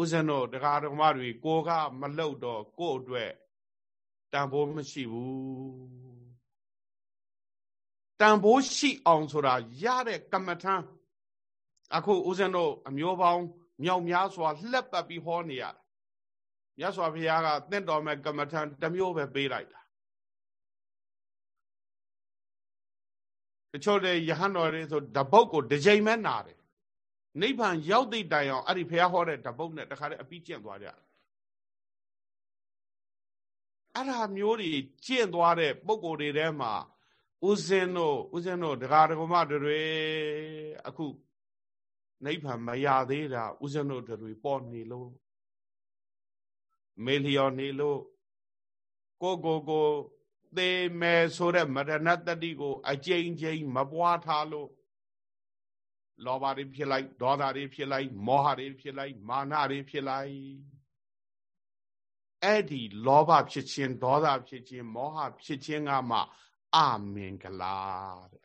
ဦးဇင်းတို့တရားတော်မတွေကိုကမလှုပ်တော့ကို့အတွက်တန်ဖိုးမရှိဘူးတန်ဖိုးရှိအောင်ဆိုတာရတဲ့ကမ္မထံအခုဦးဇင်းတို့အမျိုးပေါင်းမြောက်များစွာလှက်ပတ်ပြီးဟောနေရတယ်မြတ်စွာဘုရားကတင့်တော်မဲ့ကမ္မထံတစ်မျိုးပဲပေးလိုက်တာ တချို့တဲ့ယဟန်တော်တွေဆိုဓပုတ်ကိုတစ်ကြိမ်ပဲနာတယ်နိဗ္ဗာန်ရောက်တဲ့တိုင်အောင်အဲ့ဒီဘုရားဟောတဲ့ဓပုတ်နဲ့တခါတည်းအပြီးကျင့်သွားကြတယ်အဲ့ဒါမျိုးတွေကျင့်သွားတဲ့ပုံကိုယ်တွေထဲမှာဦးဇင်းတို့ဦးဇင်းတို့ဒကာဒကမတွေအခုနိဗ္ဗာန်မရသေးတာဦးဇင်းတို့တွေပေါ်နေလို့မေလျော်နေလို့ကိုကိုကို သေမယ်ဆိုတဲ့မရဏတတိကို အကျဉ်းချင်းမပွားထားလို့လောဘတွေဖြစ်လိုက်ဒေါသတွေဖြစ်လိုက် မောဟတွေဖြစ်လိုက် မာနတွေဖြစ်လိုက်အဲ့ဒီလောဘဖြစ်ခြင်းဒေါသဖြစ်ခြင်းမောဟဖြစ်ခြင်းကမှအမင်္ဂလာတဲ့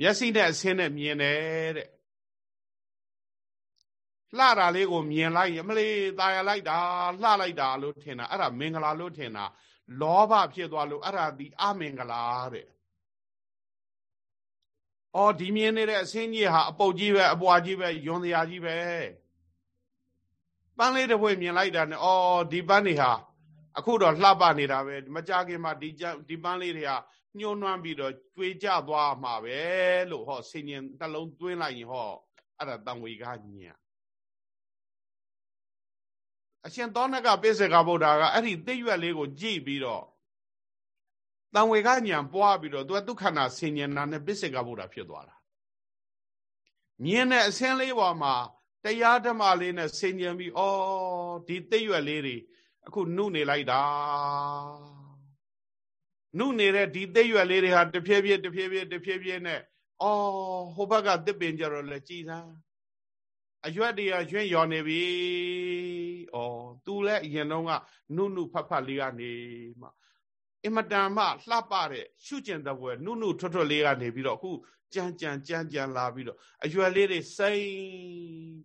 မျက်စိနဲ့အဆင်းနဲ့မြင်တယ်တဲ့ လှတာလေးကိုမြင်လိုက်ရမလေးตายရလိုက်တာလှလိုက်တာလို့ထင်တာအဲ့ဒါမင်္ဂလာလို့ထင်တာလောဘဖြစ်သွားလို့အဲ့ဒါဒီအမင်္ဂလာတဲ့အော်ဒီမြင်နေတဲ့အဆင်းကြီးဟာအပုတ်ကြီးပဲအပွားကြီးပဲယွန်တရားကြီးပဲပန်းလေးတစ်ပွေမြင်လိုက်တာနဲ့အော်ဒီပန်းနေဟာအခုတော့လှပနေတာပဲမကြခင်မှာဒီဒီပန်းလေးတွေကညှိုးနှွမ်းပြီးတော့ကျွေကြသွားမှာပဲလို့ဟောဆင်ញင်နှလုံးသွင်းလိုက်ရင်ဟောအဲ့ဒါတံဝေကညံ အရှင်သောနကပိစေကဗုဒ္ဓကအဲ့ဒီသိရွက်လေးကိုကြည့်ပြီးတော့တံဝေကညံပွားပြီးတော့သူကဒုက္ခနာဆင်ញင်နာနဲ့ပိစေကဗုဒ္ဓဖြစ်သွားတာမြင်တဲ့အစင်းလေးပေါ်မှာတရားဓမ္မလေးနဲ့ဆင်ញင်ပြီးဩဒီသိရွက်လေးတွေအခုနှုနေလိုက်တာနှုနေတဲ့ဒီသိရွက်လေးတွေဟာတဖြည်းဖြည်းတဖြည်းဖြည်းတဖြည်းဖြည်းနဲ့အော်ဟိုဘက်ကတစ်ပင်ကြတော့လေကြည်စမ်း အရွက်တွေကရွှင့်ရော်နေပြီ။အော်သူလည်းအရင်တော့ကနုနုဖတ်ဖတ်လေးကနေမှအင်မတန်မှလှပတဲ့ရှုကျင်တဲ့ဘွယ်နုနုထွတ်ထွတ်လေးကနေပြီးတော့အခုကြမ်းကြမ်းကြမ်းကြမ်းလာပြီးတော့အရွယ်လေးတွေစိမ့်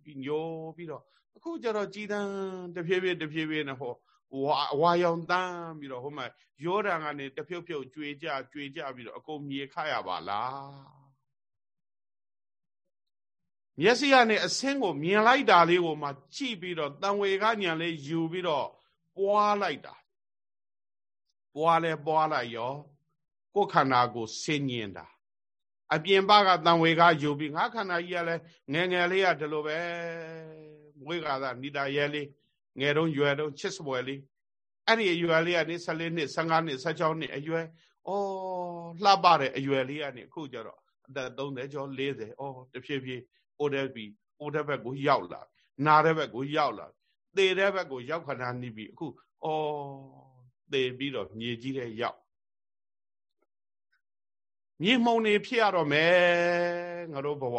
ပြီးညိုပြီးတော့အခုကျတော့ကြည်တန်းတဖြည်းဖြည်းတဖြည်းဖြည်းနဲ့ဟောဝါဝါရောင်တန်းပြီးတော့ဟိုမှာယောဒန်ကနေတဖြုတ်ဖြုတ်ကြွေကြကြွေကြပြီးတော့အကုန်မြေခရပါလား မျက်စိကနေအဆင်းကိုမြင်လိုက်တာလေးကိုမှကြည့်ပြီးတော့တံဝေကညံလေးယူပြီးတော့ပွားလိုက်တာပွားလဲပွားလိုက်ရောကိုယ်ခန္ဓာကိုဆင်းញင်တာအပြင်ဘကတံဝေကယူပြီးငါခန္ဓာကြီးကလည်းငယ်ငယ်လေးကဒီလိုပဲမွေးကာသာနိတာရဲလေးငယ်တုန်းရွယ်တုန်းချစ်စပွဲလေးအဲ့ဒီအရွယ်လေးကနေ14နှစ်15နှစ်16နှစ်အရွယ်ဩလှပတဲ့အရွယ်လေးကနေအခုကျတော့အသက်30ကျော်40ဩတဖြည်းဖြည်း အိုတဲ့ပြီးအိုတဲ့ဘက်ကိုရောက်လာနာတဲ့ဘက်ကိုရောက်လာသေတဲ့ဘက်ကိုရောက်ခဏနှီးပြီးအခုဩသေပြီးတော့မြေကြီးတဲ့ရောက် မြေမှုန်နေဖြစ်ရတော့မယ်ငါတို့ဘဝ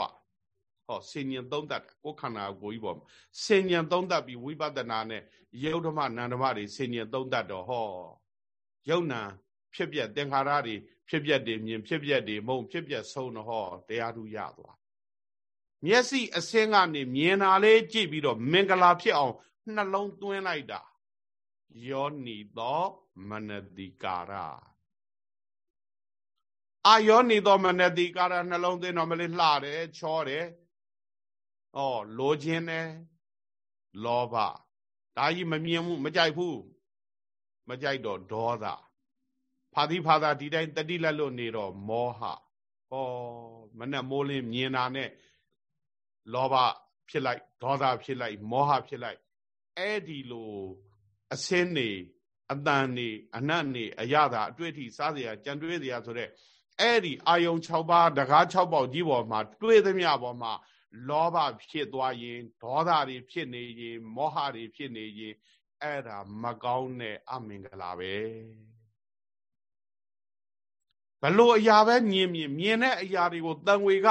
ဟောဆင်ញံသုံးတတ်ကိုယ်ခန္ဓာကိုယ်ကြီးပေါ်မှာဆင်ញံသုံးတတ်ပြီးဝိပဿနာနဲ့ယုတ်ဓမ္မနန္ဓမတွေဆင်ញံသုံးတတ်တော့ဟောယုတ်နံဖြစ်ပြက်သင်္ခါရတွေဖြစ်ပြက်တွေမြင်ဖြစ်ပြက်တွေမုံဖြစ်ပြက်ဆုံးတော့ဟောတရားသူရသွား မျက်စိအစင်းကနေမြင်တာလေးကြည့်ပြီးတော့မင်္ဂလာဖြစ်အောင်နှလုံးသွင်းလိုက်တာယောနီသောမနတိကာရအာယောနီသောမနတိကာရနှလုံးသွင်းတော့မလေးလှတယ်ချောတယ်ဩလိုခြင်းတယ်လောဘဒါကြီးမမြင်ဘူးမကြိုက်ဘူးမကြိုက်တော့ဒေါသဖာတိဖာသာဒီတိုင်းတတိလက်လို့နေတော့မောဟဩမနဲ့မိုးလင်းမြင်တာနဲ့ လောဘဖြစ်လိုက်ဒေါသဖြစ်လိုက်မောဟဖြစ်လိုက်အဲ့ဒီလိုအစင်းနေအတန်နေအနတ်နေအရသာအတွေ့အထိစားเสียကြံတွေးเสียဆိုတဲ့အဲ့ဒီအာယုံ6ပါးတကား6ပေါက်ကြီးပေါ်မှာတွေးသမျှပေါ်မှာလောဘဖြစ်သွားရင်ဒေါသတွေဖြစ်နေရင်မောဟတွေဖြစ်နေရင်အဲ့ဒါမကောင်းတဲ့အမင်္ဂလာပဲ ဘလို့အရာပဲမြင်မြင်မြင်တဲ့အရာတွေကိုတန်ဝေက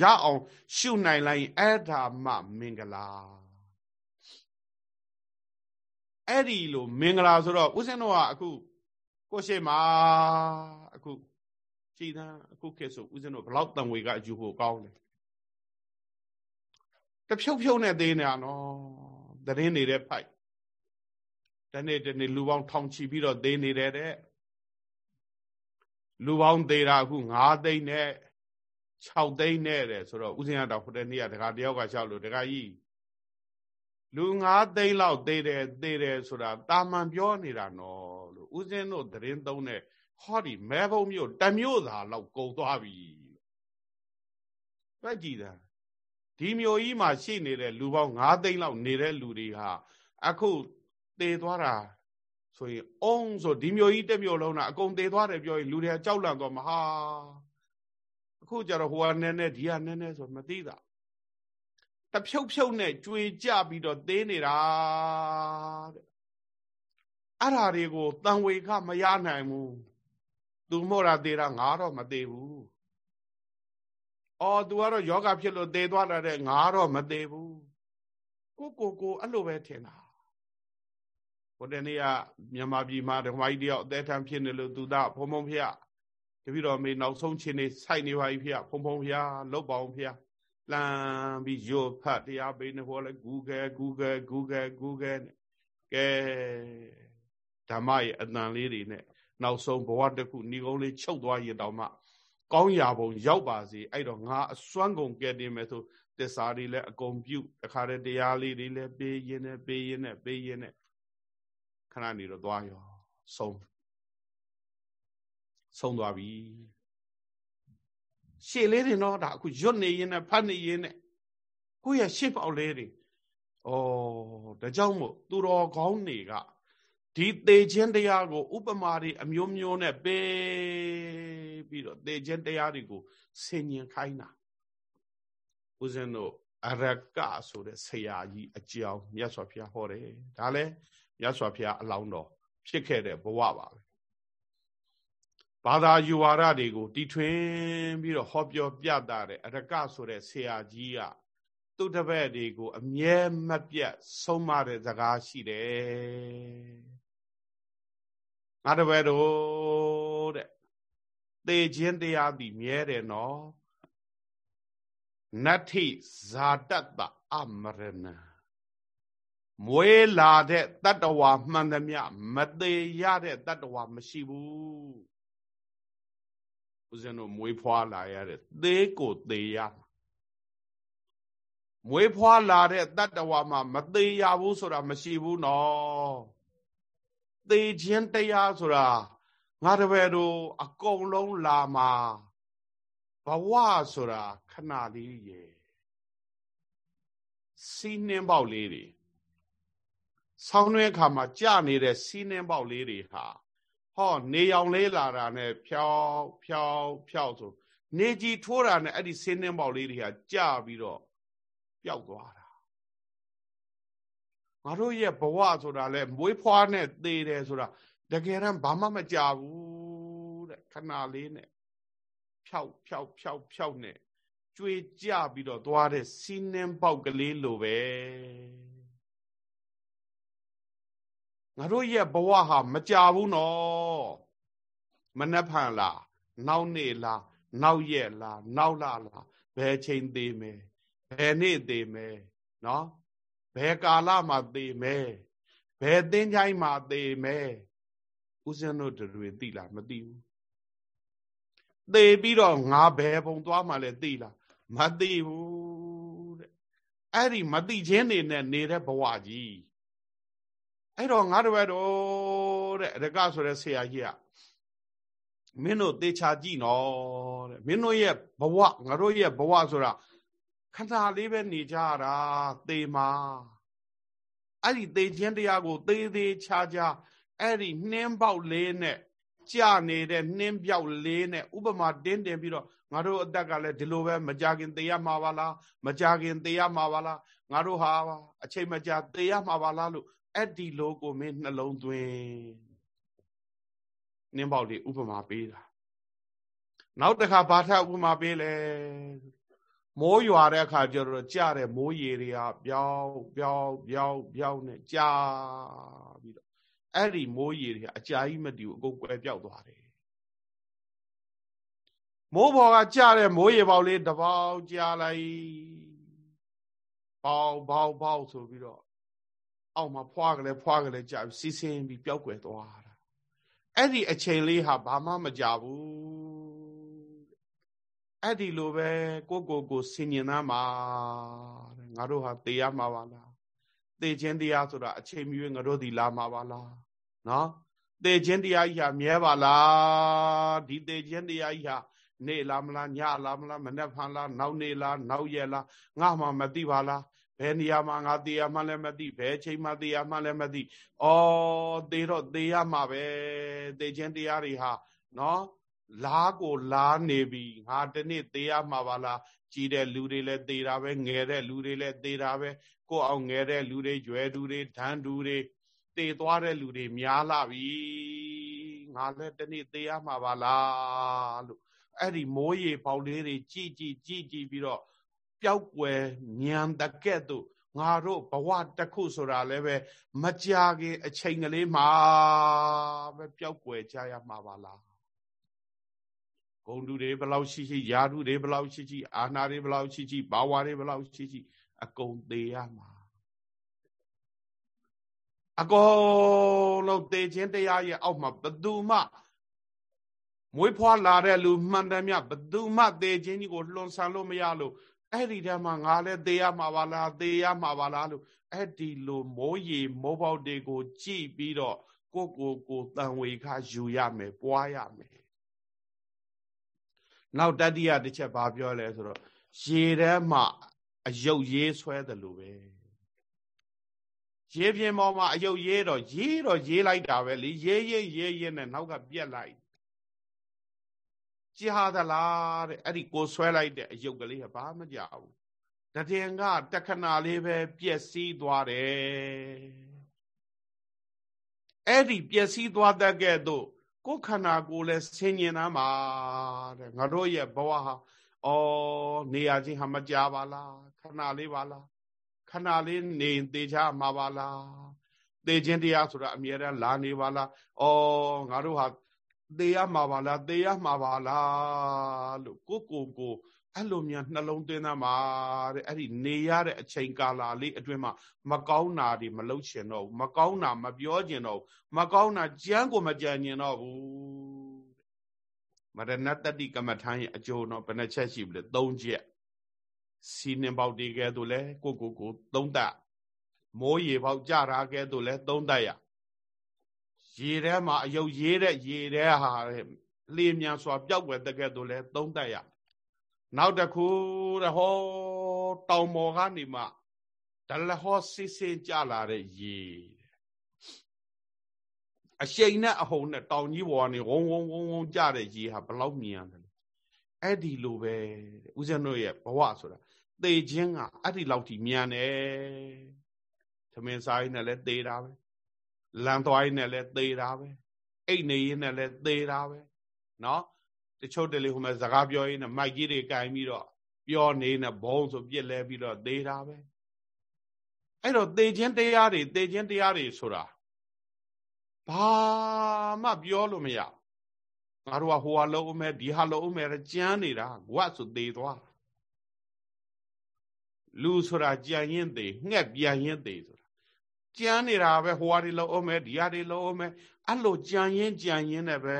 ရအောင်ရှုနိုင်လိုက်အဲ့ဒါမှမင်္ဂလာအဲ့ဒီလိုမင်္ဂလာဆိုတော့ဦးဇင်းတို့ကအခုကိုရှိမှာအခုကြည်သန်းအခုခေတ်ဆိုဦးဇင်းတို့ဘလောက်တန်ဝေကယူဖို့ကောင်းလဲတဖြုတ်ဖြုတ်နဲ့သေးနေတာနော်သတင်းနေတဲ့ဖိုက်တနေ့တနေ့လူပေါင်းထောင်ချီပြီးတော့သေးနေတယ်တဲ့ လူပေါင်းသေးတာအခု9သိန်းနဲ့6သိန်းနဲ့တဲ့ဆိုတော့ဦးဇင်းရတော်ဖတဲ့နေ့ကတခါတယောက်ကလျှောက်လို့တခါကြီးလူ9သိန်းလောက်သေးတယ်သေးတယ်ဆိုတာတာမန်ပြောနေတာနော်လို့ဦးဇင်းတို့သတင်းသုံးတဲ့ဟောဒီမဲဘုံမြို့တမျိုးသာလောက်ကုန်သွားပြီပဲကြည်တာဒီမျိုးကြီးမှာရှိနေတဲ့လူပေါင်း9သိန်းလောက်နေတဲ့လူတွေဟာအခုသေသွားတာ ဆိုရင်အုံးဆိုဒီမျိုးကြီးတက်မျိုးလုံးတာအကုန်သေသွားတယ်ပြောရင်လူတွေကကြောက်လန့်သွားမှာဟာအခုကျတော့ဟိုကနည်းနည်းဒီကနည်းနည်းဆိုမသိတာတဖြုတ်ဖြုတ်နဲ့ကြွေကြပြီးတော့သေးနေတာတဲ့အဲ့ဓာတွေကိုတန်ဝေခမရနိုင်ဘူးသူမို့တာသေးတာငါတော့မသေးဘူးအော် तू ကတော့ယောဂဖြစ်လို့သေသွားတာတဲ့ငါတော့မသေးဘူးကိုကိုကိုအဲ့လိုပဲထင်တာ ဟိုတနေ့ကမြန်မာပြည်မှာဓမ္မကြီးတယောက်အသေးထမ်းဖြစ်နေလို့သူသားဖုံဖုံဖျက်တပည့်တော်မေနောက်ဆုံးချင်းနေစိုက်နေပါပြီဖျက်ဖုံဖုံဖျက်လုတ်ပါအောင်ဖျက်လမ်းပြီးရို့ဖတ်တရားပေးနေဟောလဲ Google Google Google Google နဲ့ကဲဓမ္မရဲ့အတန်လေးတွေနဲ့နောက်ဆုံးဘဝတစ်ခုဏီကုန်းလေးချုပ်သွားရင်တောင်မှကောင်းရာဘုံရောက်ပါစေအဲ့တော့ငါအစွမ်းကုန်ကဲတင်မယ်ဆိုတစ္ဆာတွေလည်းအကုန်ပြုတ်တခါတည်းတရားလေးတွေလည်းပေးရင်းနဲ့ပေးရင်းနဲ့ပေးရင်းနဲ့ ခဏနေတော့သွားရောဆုံးဆုံးသွားပြီရှေ့လေးတွေတော့ဒါအခုရွတ်နေရင်းနဲ့ဖတ်နေရင်းနဲ့ကိုယ့်ရဲ့ရှေ့ပေါက်လေးတွေဩဒါကြောင့်မို့သူတော်ကောင်းတွေကဒီသေခြင်းတရားကို ဥပမာတွေအမျိုးမျိုးနဲ့ပေးပြီးတော့သေခြင်းတရားတွေကိုဆင်ញင်ခိုင်းတာဦးဇင်းတို့အရကဆိုတဲ့ဆရာကြီးအကြောင်းမြတ်စွာဘုရားဟောတယ်ဒါလ ည်းမြတ်စွာဘုရားအလောင်းတော်ဖြစ်ခဲ့တဲ့ဘဝပါပဲဘာသာယူဝါဒတွေကိုတီထွင်ပြီးတော့ဟောပြောပြတာတဲ့အရကဆိုတဲ့ဆရာကြီးကသူတပည့်တွေကို အမြဲမပြတ်ဆုံးမတဲ့စကားရှိတယ်ငါတပည့်တို့တဲ့သေခြင်းတရားသည်မြဲတယ်နော်နတ္ထိဇာတတ္တအမရဏ မွေးလာတဲ့တတ္တဝါမှန်သမျှမသေးရတဲ့တတ္တဝါမရှိဘူးဦးဇင်းတို့မွေးဖွားလာရတဲ့သေးကိုသေးရမွေးဖွားလာတဲ့တတ္တဝါမှာမသေးရဘူးဆိုတာမရှိဘူးနော်သေခြင်းတရားဆိုတာငါတပည့်တို့အကုန်လုံးလာမှာဘဝဆိုတာခဏလေးရေစီးနှင်းပေါက်လေးတွေ ဆောင်းနှွဲခါမှာကြာနေတဲ့စီးနှင်းပေါက်လေးတွေဟာဟောနေရောင်လေးလာတာနဲ့ဖြောက်ဖြောက်ဖြောက်ဆိုနေကြီးထိုးတာနဲ့အဲ့ဒီစီးနှင်းပေါက်လေးတွေဟာကြာပြီးတော့ပျောက်သွားတာငါတို့ရဲ့ဘဝဆိုတာလဲမွေးဖွားနဲ့သေတယ်ဆိုတာတကယ်တမ်းဘာမှမကြဘူးတဲ့ခဏလေးနဲ့ဖြောက်ဖြောက်ဖြောက်ဖြောက်နဲ့ကြွေကြပြီးတော့သွားတဲ့စီးနှင်းပေါက်ကလေးလိုပဲ ငါတို့ရဲ့ဘဝဟာမကြဘူးနော်မနှက်ဖန်လားနောက်နေ့လားနောက်ရက်လားနောက်လလားဘယ်ချိန်သေးမယ်ဘယ်နေ့သေးမယ်နော်ဘယ်ကာလမှာသေးမယ်ဘယ်သင်္ချိုင်းမှာသေးမယ်ဦးဇင်းတို့တွေသိလားမသိဘူးသေပြီးတော့ငါဘယ်ပုံသွားမှလဲသိလားမသိဘူးတဲ့အဲ့ဒီမသိခြင်းနေနဲ့နေတဲ့ဘဝကြီး အဲ့တော့ငါတို့တော့တဲ့ရကဆိုတဲ့ဆရာကြီးကမင်းတို့သေချာကြည့်နော်တဲ့မင်းတို့ရဲ့ဘဝငါတို့ရဲ့ဘဝဆိုတာခဏလေးပဲနေကြတာသေမှာအဲ့ဒီသေခြင်းတရားကိုသေသေးချာချာအဲ့ဒီနှင်းပေါက်လေးနဲ့ကြာနေတဲ့နှင်းပြောက်လေးနဲ့ဥပမာတင်းတင်ပြီးတော့ငါတို့အသက်ကလည်းဒီလိုပဲမကြခင်သေရမှာပါလားမကြခင်သေရမှာပါလားငါတို့ဟာအချိန်မကြာသေရမှာပါလားလို့ အဲ့ဒီလိုကိုမင်းနှလုံးသွင်းနှင်းပေါက်လေးဥပမာပေးတာနောက်တစ်ခါဘာထဥပမာပေးလဲမိုးရွာတဲ့အခါကျတော့ကြတဲ့မိုးရေတွေကပြောင်းပြောင်းပြောင်းပြောင်းနဲ့ကြာပြီးတော့အဲ့ဒီမိုးရေတွေအကြာကြီးမတည်ဘူးအကုန်ကွယ်ပြောက်သွားတယ်မိုးပေါ်ကကြတဲ့မိုးရေပေါက်လေးတပေါက်ကြာလိုက်ပေါက်ပေါက်ပေါက်ဆိုပြီးတော့ အောက်မှာဖွားကလေးဖွားကလေးကြာပြီးစီးဆင်းပြီးပျောက်ကွယ်သွားတာအဲ့ဒီအချိန်လေးဟာဘာမှမကြဘူးအဲ့ဒီလိုပဲကိုကိုကိုဆင်ញင်သားမှာငါတို့ဟာသေရမှာပါလားသေခြင်းတရားဆိုတာအချိန်မီငါတို့ဒီလာမှာပါလားနော်သေခြင်းတရားကြီးဟာမြဲပါလားဒီသေခြင်းတရားကြီးဟာနေလားမလားညလားမလားမနေ့ဖန်လားနောက်နေလားနောက်ရက်လားငါမှမသိပါလား ဘယ်နေရာမှာငါသေရမှလည်းမသိဘယ်ချိန်မှသေရမှလည်းမသိဩသေတော့သေရမှာပဲသေခြင်းတရားတွေဟာနော်လားကိုလားနေပြီငါတနေ့သေရမှာပါလားကြည်တဲ့လူတွေလည်းသေတာပဲငယ်တဲ့လူတွေလည်းသေတာပဲကိုအောင်ငယ်တဲ့လူတွေကျွဲလူတွေဓာန်လူတွေသေသွားတဲ့လူတွေများလာပြီငါလည်းတနေ့သေရမှာပါလားလို့အဲ့ဒီမိုးရေပေါက်လေးတွေကြည်ကြည်ကြည်ကြည်ပြီးတော့ ပျောက်ွယ်ညံတကဲ့သို့ငါတို့ဘဝတစ်ခုဆိုတာလည်းပဲမကြာခင်အချိန်ကလေးမှာပဲပျောက်ွယ်ကြရမှာပါလားဂုံတူတွေဘလောက်ရှိရှိယာတုတွေဘလောက်ရှိရှိအာနာတွေဘလောက်ရှိရှိဘာဝတွေဘလောက်ရှိရှိအကုန်သေးရမှာအကုန်လုံးသေခြင်းတရားရဲ့အောက်မှာဘသူမှမွေးဖွားလာတဲ့လူမှန်တယ်မြဘသူမှသေခြင်းကြီးကိုလွန်ဆန်လို့မရလို့ အဲ့ဒီတည်းမှာငါလည်းသေရမှာပါလားသေရမှာပါလားလို့အဲ့ဒီလိုမိုးရီမိုးပေါက်တွေကိုကြည့်ပြီးတော့ကိုကိုကိုတန်ဝေခယူရမယ်ပွားရမယ်နောက်တတိယတစ်ချက်ဘာပြောလဲဆိုတော့ရေထဲမှာအယုတ်ရေးဆွဲတယ်လို့ပဲရေပြင်ပေါ်မှာအယုတ်ရေးတော့ရေးတော့ရေးလိုက်တာပဲလေရေးရေးရေးရေးနဲ့နောက်ကပြက်လိုက် ကြာသလားတဲ့အဲ့ဒီကိုဆွဲလိုက်တဲ့အယုတ်ကလေးကဘာမှကြဘူးတတင်ကတခဏလေးပဲပြက်စီးသွားတယ်အဲ့ဒီပြက်စီးသွားတဲ့ကဲ့သို့ကိုယ်ခန္ဓာကိုယ်လဲဆင်ញင်သားမှာတဲ့ငါတို့ရဲ့ဘဝဟာအော်နေရချင်းဟာမကြပါလားခဏလေးပါလားခဏလေးနေသေးချာမှာပါလားသေခြင်းတရားဆိုတာအမြဲတမ်းလာနေပါလားအော်ငါတို့ဟာ သေရမှာပါလားသေရမှာပါလားလို့ကိုကိုကိုအဲ့လိုများနှလုံးသွင်းသားမှာတဲ့အဲ့ဒီနေရတဲ့အချိန်ကာလလေးအတွင်းမှာမကောင်းတာတွေမလုပ်ချင်တော့ဘူးမကောင်းတာမပြောချင်တော့ဘူးမကောင်းတာကြမ်းကိုမကြံကျင်တော့ဘူးမရဏတတိကမ္မထမ်းရဲ့အကျိုးတော့ဘယ်နှချက်ရှိပြီလဲ၃ချက်စီနှင်ပေါက်တေကဲတို့လဲကိုကိုကိုသုံးတမိုးရေပေါက်ကြတာကဲတို့လဲသုံးတရ ရေထဲမှာအယုတ်ရေးတဲ့ရေထဲဟာလေမြန်စွာပျောက်ွယ်တဲ့ကဲတို့လဲသုံးတရနောက်တစ်ခုတဲ့ဟောတောင်ပေါ်ကနေမှဒလဟောစစ်စင်ကြလာတဲ့ရေအရှိန်နဲ့အဟုန်နဲ့တောင်ကြီးပေါ်ကနေဝုံဝုံဝုံဝုံကြတဲ့ရေဟာဘလောက်မြင်ရတယ်အဲ့ဒီလိုပဲဦးဇင်းတို့ရဲ့ဘဝဆိုတာသေခြင်းကအဲ့ဒီလောက်ထိမြန်တယ်သမင်းစားရင်းနဲ့လည်းသေတာပဲ လမ်းသွားရင်းနဲ့လည်းသေတာပဲအိတ်နေရင်းနဲ့လည်းသေတာပဲเนาะ တချို့တလေဟိုမှာစကားပြောရင်းနဲ့မိုက်ကြီးတွေကင်ပြီးတော့ပြောနေနဲ့ဘုံဆိုပြစ်လဲပြီးတော့သေတာပဲအဲ့တော့သေခြင်းတရားတွေသေခြင်းတရားတွေဆိုတာဘာမှပြောလို့မရငါတို့ကဟိုဟာလုံးအမဲဒီဟာလုံးအမဲကြမ်းနေတာဝတ်ဆိုသေသွားလူဆိုတာကြံရင်သေငှက်ပြန်ရင်သေဆိုတာ ကြမ်းနေတာပဲဟိုဟာတွေလုံးအမဲဒီဟာတွေလုံးအမဲအဲ့လိုကြံရင်ကြံရင်နဲ့ပဲ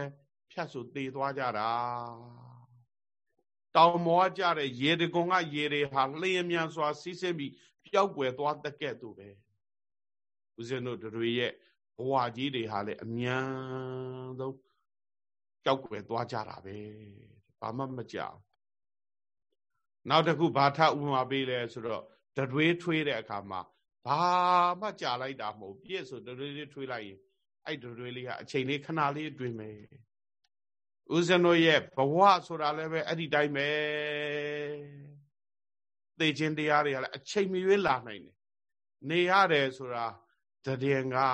ဖြတ်ဆိုသေသွားကြတာတောင်မောကြတဲ့ရေတကုံကရေတွေဟာလျင်မြန်စွာစီးဆင်းပြီးပျောက်ကွယ်သွားတက်ကဲ့သို့ပဲဦးဇင်းတို့တွေရဲ့ဘဝကြီးတွေဟာလည်းအမြန်ဆုံးပျောက်ကွယ်သွားကြတာပဲဘာမှမကြောက်နောက်တစ်ခုဘာထဥပမာပေးလဲဆိုတော့တတွေးထွေးတဲ့အခါမှာ ဘာမှကြာလိုက်တာမဟုတ်ပြည့်ဆိုတတွေးလေးထွေးလိုက်ရင်အဲ့တတွေးလေးကအချိန်လေးခဏလေးအတွင်းမယ်ဦးဇင်းတို့ရဲ့ဘဝဆိုတာလည်းပဲအဲ့ဒီတိုင်းပဲသိခြင်းတရားတွေကလည်းအချိန်မရွေးလာနိုင်တယ်နေရတယ်ဆိုတာတည်ငါ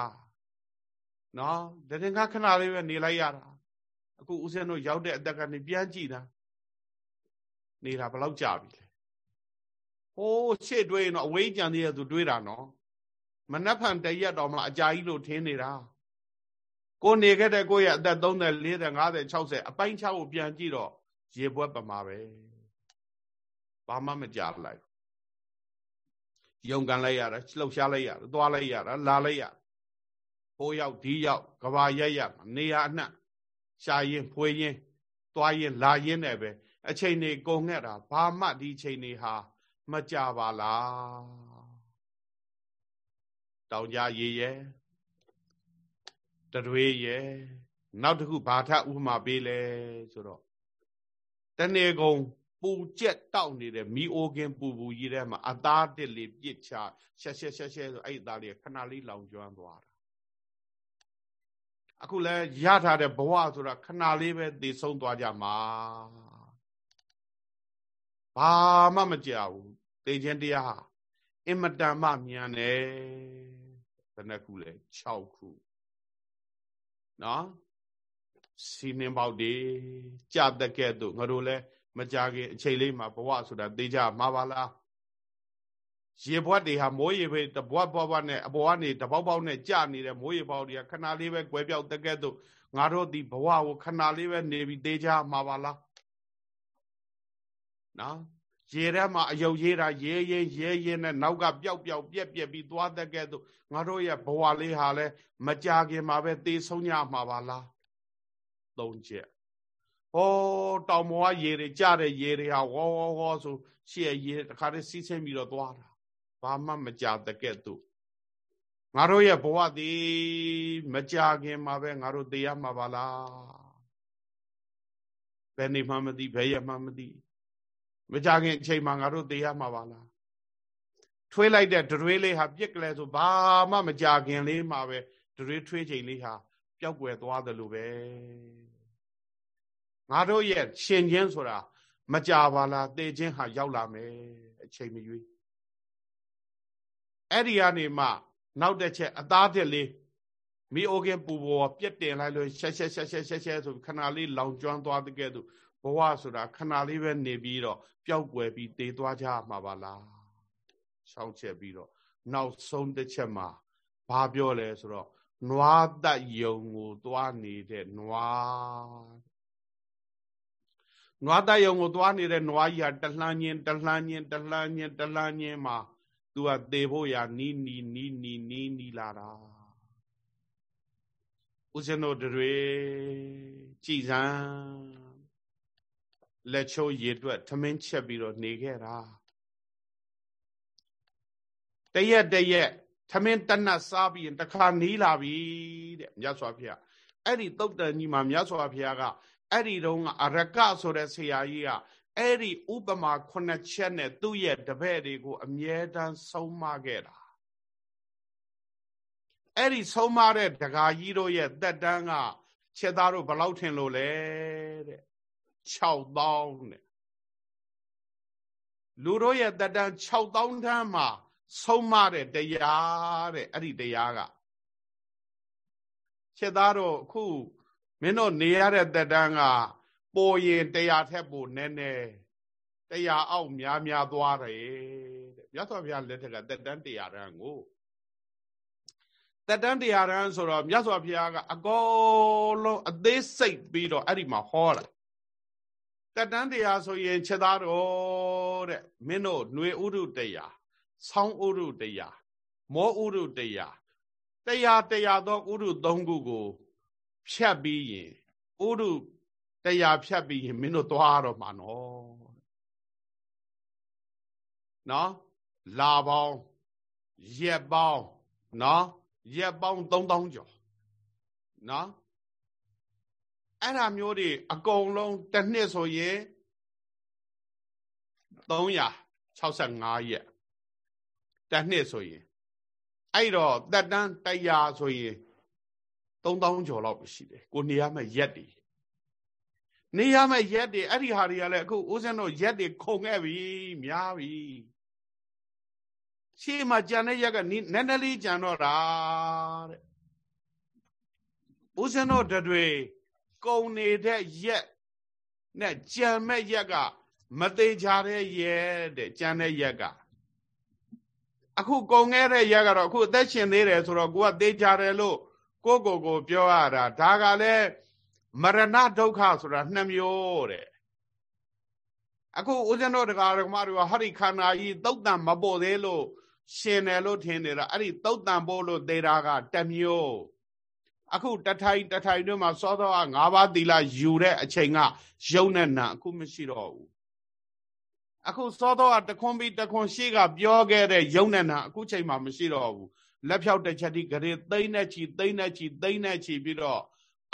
နော်တည်ငါခဏလေးပဲနေလိုက်ရတာအခုဦးဇင်းတို့ရောက်တဲ့အသက်ကနေပြန်ကြည့်တာနေတာဘယ်လောက်ကြာပြီလဲ ဟိုးရှေ့တွေးရင်တော့အဝေးကြံသေးရသူတွေးတာနော်မနှက်ဖန်တရက်တော့မှအကြာကြီးလို့ထင်းနေတာကိုနေခဲ့တဲ့ကိုယ့်ရဲ့အသက်30 40 50 60အပိုင်း6ကိုပြန်ကြည့်တော့ရေပွဲပမာပဲဘာမှမကြလိုက်ယုံကန်လိုက်ရတာလှုပ်ရှားလိုက်ရတာသွားလိုက်ရတာလာလိုက်ရဟိုရောက်ဒီရောက်ကဘာရက်ရက်နေရအနှံ့ရှာရင်ဖွေရင်သွားရင်လာရင်နဲ့ပဲအချိန်တွေကုန်ငှက်တာဘာမှဒီချိန်တွေဟာ မကြပါလားတောင်ကြရေရဲ့တတွေရဲ့နောက်တစ်ခုဘာထဥပမာပေးလဲဆိုတော့တနေကုန်ပူကြက်တောက်နေတဲ့မီအိုကင်ပူပူကြီးထဲမှာအသားတစ်လေးပြစ်ချရှက်ရှက်ရှက်ရှက်ဆိုအဲ့အသားလေးခဏလေးလောင်ကျွမ်းသွားတာအခုလဲရထားတဲ့ဘဝဆိုတာခဏလေးပဲသိဆုံးသွားကြမှာဘာမှမကြောက်ဘူး သိခြင်းတရားအင်မတန်မှမြန်တယ်ဘယ်နှခုလဲ6ခုနော်စီနင်းပေါက်တွေကြတဲ့ကဲ့သို့ငါတို့လဲမကြခင်အချိန်လေးမှာဘဝဆိုတာသိကြမှာပါလားရေဘွက်တွေဟာမိုးရေပဲတဘွက်ဘွက်ဘွက်နဲ့အပေါ်ကနေတပေါက်ပေါက်နဲ့ကြနေတဲ့မိုးရေပေါက်တွေကခဏလေးပဲကွဲပြောက်တဲ့ကဲ့သို့ငါတို့ဒီဘဝကိုခဏလေးပဲနေပြီးသိကြမှာပါလားနော် ရေထဲမှာအယုတ်ရေးတာရေးရေးရေးရေးနဲ့နောက်ကပျောက်ပျောက်ပြက်ပြက်ပြီးသွားတဲ့ကဲ့သို့ငါတို့ရဲ့ဘဝလေးဟာလဲမကြခင်မှာပဲသေဆုံးကြမှာပါလားသုံးချက်ဟောတောင်ပေါ်ကရေတွေကြတဲ့ရေတွေဟာဝေါဝေါဝေါဆိုရှေ့ရေတခါတည်းစီးဆင်းပြီးတော့သွားတာဘာမှမကြတဲ့ကဲ့သို့ငါတို့ရဲ့ဘဝသည်မကြခင်မှာပဲငါတို့သေရမှာပါလားဘယ်နေမှမသိဘယ်ရမှမသိ မကြခင်အချိန်မှာငါတို့သေရမှာပါလားထွေးလိုက်တဲ့ဒရွေးလေးဟာပြစ်ကလေးဆိုဘာမှမကြခင်လေးမှာပဲဒရွေးထွေးချိန်လေးဟာပျောက်ကွယ်သွားတယ်လို့ပဲငါတို့ရဲ့ရှင်ချင်းဆိုတာမကြပါလားသေခြင်းဟာရောက်လာမယ်အချိန်မရွေးအဲ့ဒီကနေမှနောက်တစ်ချက်အသားတက်လေးမိအိုကင်ပူပေါ်ပြက်တင်လိုက်လို့ရှက်ရှက်ရှက်ရှက်ရှက်ရှက်ဆိုခဏလေးလောင်ကျွမ်းသွားတဲ့ကဲ့သို့ဘ ဝဆိုတာခဏလေးပဲနေပြီးတော့ပျောက်ကွယ်ပြီးတည်သွားကြမှာပါလားရှောင်းချက်ပြီးတော့နောက်ဆုံးတစ်ချက်မှာဘာပြောလဲဆိုတော့နွားတတ်ယုံကိုသွားနေတဲ့နွားနွားတတ်ယုံကိုသွားနေတဲ့နွားကြီးဟာတလှမ်းချင်းတလှမ်းချင်းတလှမ်းချင်းတလှမ်းချင်းမှာသူကသေဖို့ရနီးနီးနီးနီးနီးနီးလာတာဦးဇင်းတို့တွေကြည်စမ်း လက်ချိုးရေတွက်ထမင်းချက်ပြီးတော့နေခဲ့တာတရက်တရက်ထမင်းတနတ်စားပြီးရင်တခါနီးလာပြီတဲ့မြတ်စွာဘုရားအဲ့ဒီတုတ်တန်ကြီးမှာမြတ်စွာဘုရားကအဲ့ဒီတုန်းကအရကဆိုတဲ့ဆရာကြီးကအဲ့ဒီဥပမာခုနှစ်ချက်နဲ့သူ့ရဲ့တပည့်တွေကိုအမြဲတမ်းဆုံးမခဲ့တာအဲ့ဒီဆုံးမတဲ့ဒကာကြီးတို့ရဲ့တက်တန်းကချက်သားတို့ဘလောက်ထင်လို့လဲတဲ့ 6000တဲ့လူတို့ရဲ့တက်တန်း6000ထမ်းမှာဆုံးမတဲ့တရားတဲ့အဲ့ဒီတရားကချက်သားတို့အခုမင်းတို့နေရတဲ့တက်တန်းကပိုရင်တရားထက်ပိုနည်းနည်းတရားအောက်များများသွားတယ်တဲ့မြတ်စွာဘုရားလက်ထက်ကတက်တန်းတရားရန်ကိုတက်တန်းတရားရန်ဆိုတော့မြတ်စွာဘုရားကအကုန်လုံးအသေးစိတ်ပြီးတော့အဲ့ဒီမှာဟောတာ တက်တန်းတရားဆိုရင်ချက်သားတော်တဲ့မင်းတို့ຫນွေဥရုတရားဆောင်းဥရုတရားမောဥရုတရားတရားတရားသောဥရု၃ခုကိုဖြတ်ပြီးရင်ဥရုတရားဖြတ်ပြီးရင်မင်းတို့သွားတော့မှာနော်နော်လာပေါင်းရက်ပေါင်းနော်ရက်ပေါင်း3000ကျော်နော် အဲ့ဒါမျိုးတွေအကုန်လုံးတစ်နှစ်ဆိုရင်365ရက်တစ်နှစ်ဆိုရင်အဲ့တော့တက်တန်းတရားဆိုရင်3000ကျော်လောက်ရှိတယ်ကိုနေရမယ့်ရက်တွေနေရမယ့်ရက်တွေအဲ့ဒီဟာတွေကလည်းအခုဦးဇင်းတို့ရက်တွေခုံခဲ့ပြီများပြီရှေ့မှာကြံတဲ့ရက်ကနည်းနည်းလေးကြံတော့တာတဲ့ဦးဇင်းတို့တွေ ကုံနေတဲ့ရက်နဲ့ကြံမဲ့ရက်ကမသေးကြတဲ့ရက်တဲ့ကြံတဲ့ရက်ကအခုကုံခဲ့တဲ့ရက်ကတော့အခုအသက်ရှင်သေးတယ်ဆိုတော့ကိုကသေးကြတယ်လို့ကိုကိုကိုပြောရတာဒါကလည်းမရဏဒုက္ခဆိုတာနှစ်မျိုးတဲ့အခုဦးဇင်းတို့တရားဓမ္မတွေကဟရိခန္ဓာကြီးသုတ်တံမပေါ်သေးလို့ရှင်တယ်လို့ထင်နေတာအဲ့ဒီသုတ်တန်ဖို့လို့သေတာကတမျိုး အခုတထိုင်တထိုင်တို့မှာစောသောက၅ပါးသီလယူတဲ့အချိန်ကယုံနဲ့နာအခုမရှိတော့ဘူးအခုစောသောကတခွန်ပြီးတခွန်ရှိကပြောခဲ့တဲ့ယုံနဲ့နာအခုချိန်မှာမရှိတော့ဘူးလက်ဖြောက်တစ်ချက်ဒီဂရေသိမ့်နဲ့ချီသိမ့်နဲ့ချီသိမ့်နဲ့ချီပြီးတော့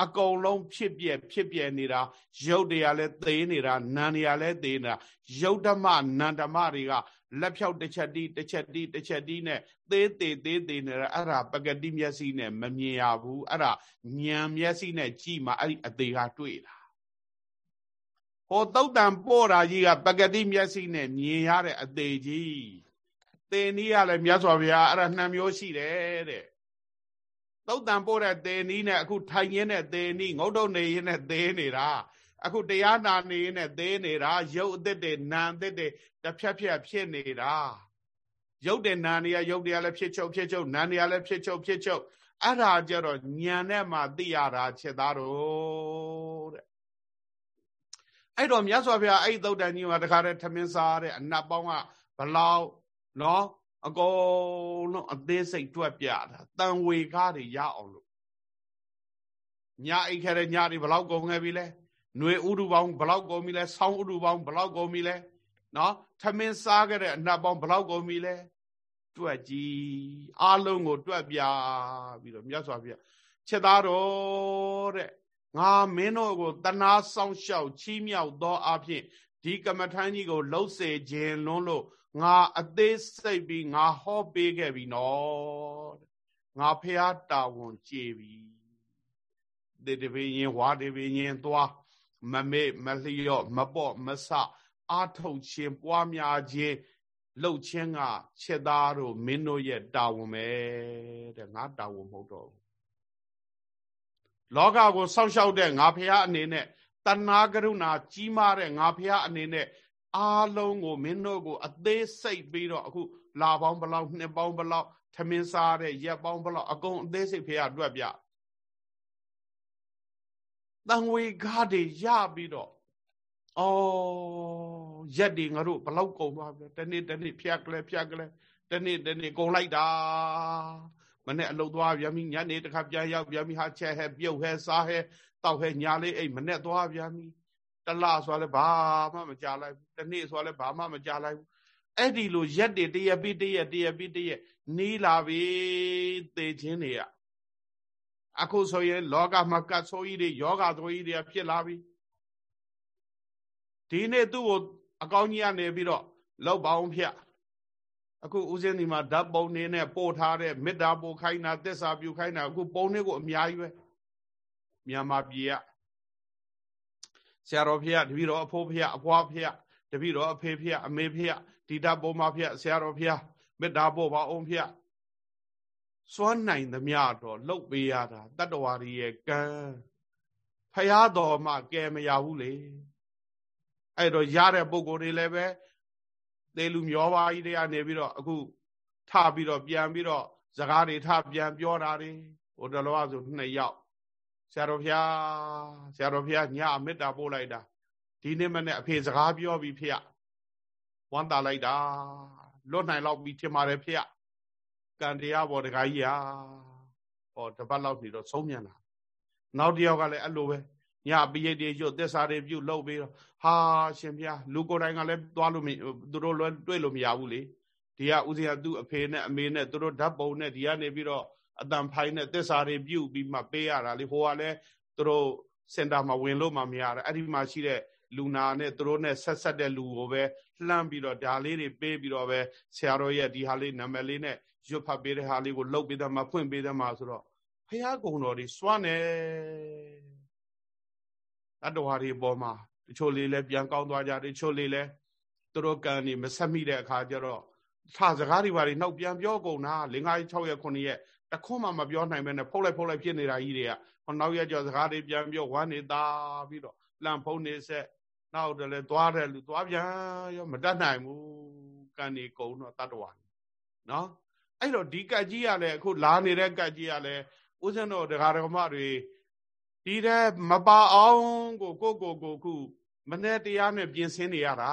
အကုန်လုံးဖြစ်ပြက်ဖြစ်ပြက်နေတာရုပ်တွေကလည်းသေနေတာနာမ်တွေကလည်းသေနေတာယုတ်ဓမ္မနန္ဓမ္မတွေက လက်ဖြောက်တစ်ချက်တီးတစ်ချက်တီးတစ်ချက်တီးနဲ့သေးသေးသေးသေးနေတာအဲ့ဒါပကတိမျက်စိနဲ့မမြင်ရဘူးအဲ့ဒါဉာဏ်မျက်စိနဲ့ကြည့်မှအဲ့ဒီအသေးကတွေ့တာဟောတုတ်တံပို့တာကြီးကပကတိမျက်စိနဲ့မြင်ရတဲ့အသေးကြီးသေနည်းကလည်းမြတ်စွာဘုရားအဲ့ဒါနှံမျိုးရှိတယ်တဲ့သုတ်တံပို့တဲ့သေနီးနဲ့အခုထိုင်ရင်းတဲ့သေနီးငုတ်တုတ်နေရင်းနဲ့သေနေတာ အခုတရားနာနေရင်းနဲ့သေနေတာရုပ်အသက်တွေနာအသက်တွေတစ်ဖြတ်ဖြတ်ဖြစ်နေတာရုပ်တဲ့နာနေရရုပ်တရားလည်းဖြစ်ချုပ်ဖြစ်ချုပ်နာနေရလည်းဖြစ်ချုပ်ဖြစ်ချုပ်အဲ့ဒါကြတော့ညံနဲ့မှသိရတာချက်သားတော့တဲ့အဲ့တော့မြတ်စွာဘုရားအဲ့ဒီသုတ်တန်ကြီးမှာတခါတည်းထမင်းစားတဲ့အနတ်ပေါင်းကဘလောက်နော်အကုန်လုံးအသေးစိတ်တွက်ပြတာတန်ဝေကားတွေရအောင်လို့ညအိတ်ခဲတဲ့ညတွေဘလောက်ကုန်ခဲ့ပြီလဲ ຫນွေဥဒုပေါင်းဘလောက်ကုန်ပြီလဲဆောင်းဥဒုပေါင်းဘလောက်ကုန်ပြီလဲနော်ထမင်းစားခဲ့တဲ့အနတ်ပေါင်းဘလောက်ကုန်ပြီလဲတွက်ကြည့်အားလုံးကိုတွက်ပြပြီးတော့မြတ်စွာဘုရားချက်သားတော်တဲ့ငါမင်းတို့ကိုတနာဆောင်လျှောက်ချီးမြှောက်သောအဖြစ်ဒီကမ္မထမ်းကြီးကိုလှုပ်စေခြင်းလွန်းလို့ငါအသေးစိတ်ပြီးငါဟောပေးခဲ့ပြီနော်ငါဖះတာဝန်ကြေပြီတေတပိရင်ဝါတေပိရင်သွား မမေ့မလျော့မပေါ့မဆအာထုတ်ခြင်းပွားများခြင်းလှုပ်ခြင်းကချက်သားတို့မင်းတို့ရဲ့တာဝန်ပဲတဲ့ငါတာဝန်မဟုတ်တော့ဘူးလောကကိုစောင့်ရှောက်တဲ့ငါဖះအနေနဲ့တဏှာကရုဏာကြီးမားတဲ့ငါဖះအနေနဲ့အားလုံးကိုမင်းတို့ကို အသေးစိတ်ပြီးတော့အခု လာပေါင်းဘလောက်နှစ်ပေါင်းဘလောက်ထမင်းစားတဲ့ရက်ပေါင်းဘလောက်အကုန်အသေးစိတ်ဖေရတွက်ပြ တန်ဝေကားတွေရပြီးတော့အော်ရက်တွေငါတို့ဘလောက်ကုန်သွားပြီတနေ့တနေ့ဖြတ်ကလေးဖြတ်ကလေးတနေ့တနေ့ကုန်လိုက်တာမနဲ့အလုတ်သွားပြန်ပြီညနေတစ်ခါပြန်ရောက်ပြန်ပြီဟာချက်ဟဲပြုတ်ဟဲစားဟဲတောက်ဟဲညာလေးအိတ်မနဲ့သွားပြန်ပြီတလဆိုလည်းဘာမှမကြလိုက်ဘူးတနေ့ဆိုလည်းဘာမှမကြလိုက်ဘူးအဲ့ဒီလိုရက်တွေတရက်ပြီးတရက်တရက်ပြီးတရက်နီးလာပြီသေခြင်းတွေက အခုဆိုရင်လောကမှာကတ်ဆိုးကြီးတွေယောဂဆိုးကြီးတွေဖြစ်လာပြီဒီနေ့သူ့ကိုအကောင်းကြီးကနေပြီးတော့လောက်ပေါင်းဖြတ်အခုဦးစင်းဒီမှာဓာတ်ပုံနေနဲ့ပို့ထားတဲ့မေတ္တာပို့ခိုင်းတာသစ္စာပြုခိုင်းတာအခုပုံတွေကိုအများကြီးပဲမြန်မာပြည်ကဆရာတော်ဖေရတပည့်တော်အဖိုးဖေရအဖွားဖေရတပည့်တော်အဖေဖေရအမေဖေရဒီတာပေါ်မှာဖေရဆရာတော်ဖေရမေတ္တာပို့ပါအောင်ဖေရ စွမ်းနိုင်သမျှတော့လှုပ်ပေးရတာတတ္တဝါတွေရဲ့ကံဖရာတော်မှကဲမရဘူးလေအဲ့တော့ရတဲ့ပုံကိုယ်တွေလည်းပဲသေလူမျောပါကြီးတွေကနေပြီးတော့အခုထပြီးတော့ပြန်ပြီးတော့စကားတွေထပြန်ပြောတာတွေဟိုတလောဆိုနှစ်ယောက်ဆရာတော်ဖျားဆရာတော်ဖျားညမေတ္တာပို့လိုက်တာဒီနေ့မနေ့အဖေစကားပြောပြီးဖေဝမ်းသာလိုက်တာလွတ်နိုင်တော့ပြီးထင်ပါတယ်ဖေ ကံတရားပေါ်တခါကြီးဟာဟောတပတ်လောက်နေတော့ဆုံးမြန်လာနောက်တယောက်ကလည်းအဲ့လိုပဲညပိယိတ်တွေရွတ်သစ္စာတွေပြုတ်လုပ်ပြီးတော့ဟာရှင်ဖျားလူကိုယ်တိုင်ကလည်းသွားလို့မသူတို့လွယ်တွေ့လို့မရဘူးလေဒီကဥစဉ်ကသူ့အဖေနဲ့အမေနဲ့သူတို့ဓာတ်ပုံနဲ့ဒီကနေပြီးတော့အတန်ဖိုင်းနဲ့သစ္စာတွေပြုတ်ပြီးမှပေးရတာလေဟိုကလည်းသူတို့စင်တာမှာဝင်လို့မှမရတာအဲ့ဒီမှာရှိတဲ့လူနာနဲ့သူတို့နဲ့ဆက်ဆက်တဲ့လူကိုပဲလှမ်းပြီးတော့ဒါလေးတွေပေးပြီးတော့ပဲဆရာတော်ရဲ့ဒီဟာလေးနာမည်လေးနဲ့ ရွတ်ဖတ်ပေးတဲ့ဟာလေးကိုလှုပ်ပေးတယ်မှာဖွင့်ပေးတယ်မှာဆိုတော့ဖះကုံတော်တွေစွန့်နေတတ္တဝါတွေပေါ်မှာတချို့လေးလည်းပြန်ကောင်းသွားကြတယ်တချို့လေးလည်းသူတို့ကံနေမဆက်မိတဲ့အခါကျတော့ထစကားတွေပါတွေနှုတ်ပြန်ပြောကုန်တာ၄၅6ရက်9ရက်တခွန်းမှမပြောနိုင်ပဲနဲ့ဖုတ်လိုက်ဖုတ်လိုက်ဖြစ်နေတာကြီးတွေကဟောနောက်ရက်ကျော်စကားတွေပြန်ပြောဝမ်းနေတာပြီးတော့လန့်ဖုံးနေဆက်နောက်တလည်းသွားတယ်လူသွားပြန်ရောမတတ်နိုင်ဘူးကံနေကုန်တော့တတ္တဝါနော် အဲ့တော့ဒီကတ်ကြီးကလည်းအခုလာနေတဲ့ကတ်ကြီးကလည်းဦးဇင်းတို့တရားဓမ္မတွေဒီတဲ့မပါအောင်ကိုကိုကိုကိုခုမနဲ့တရားနဲ့ပြင်ဆင်နေရတာ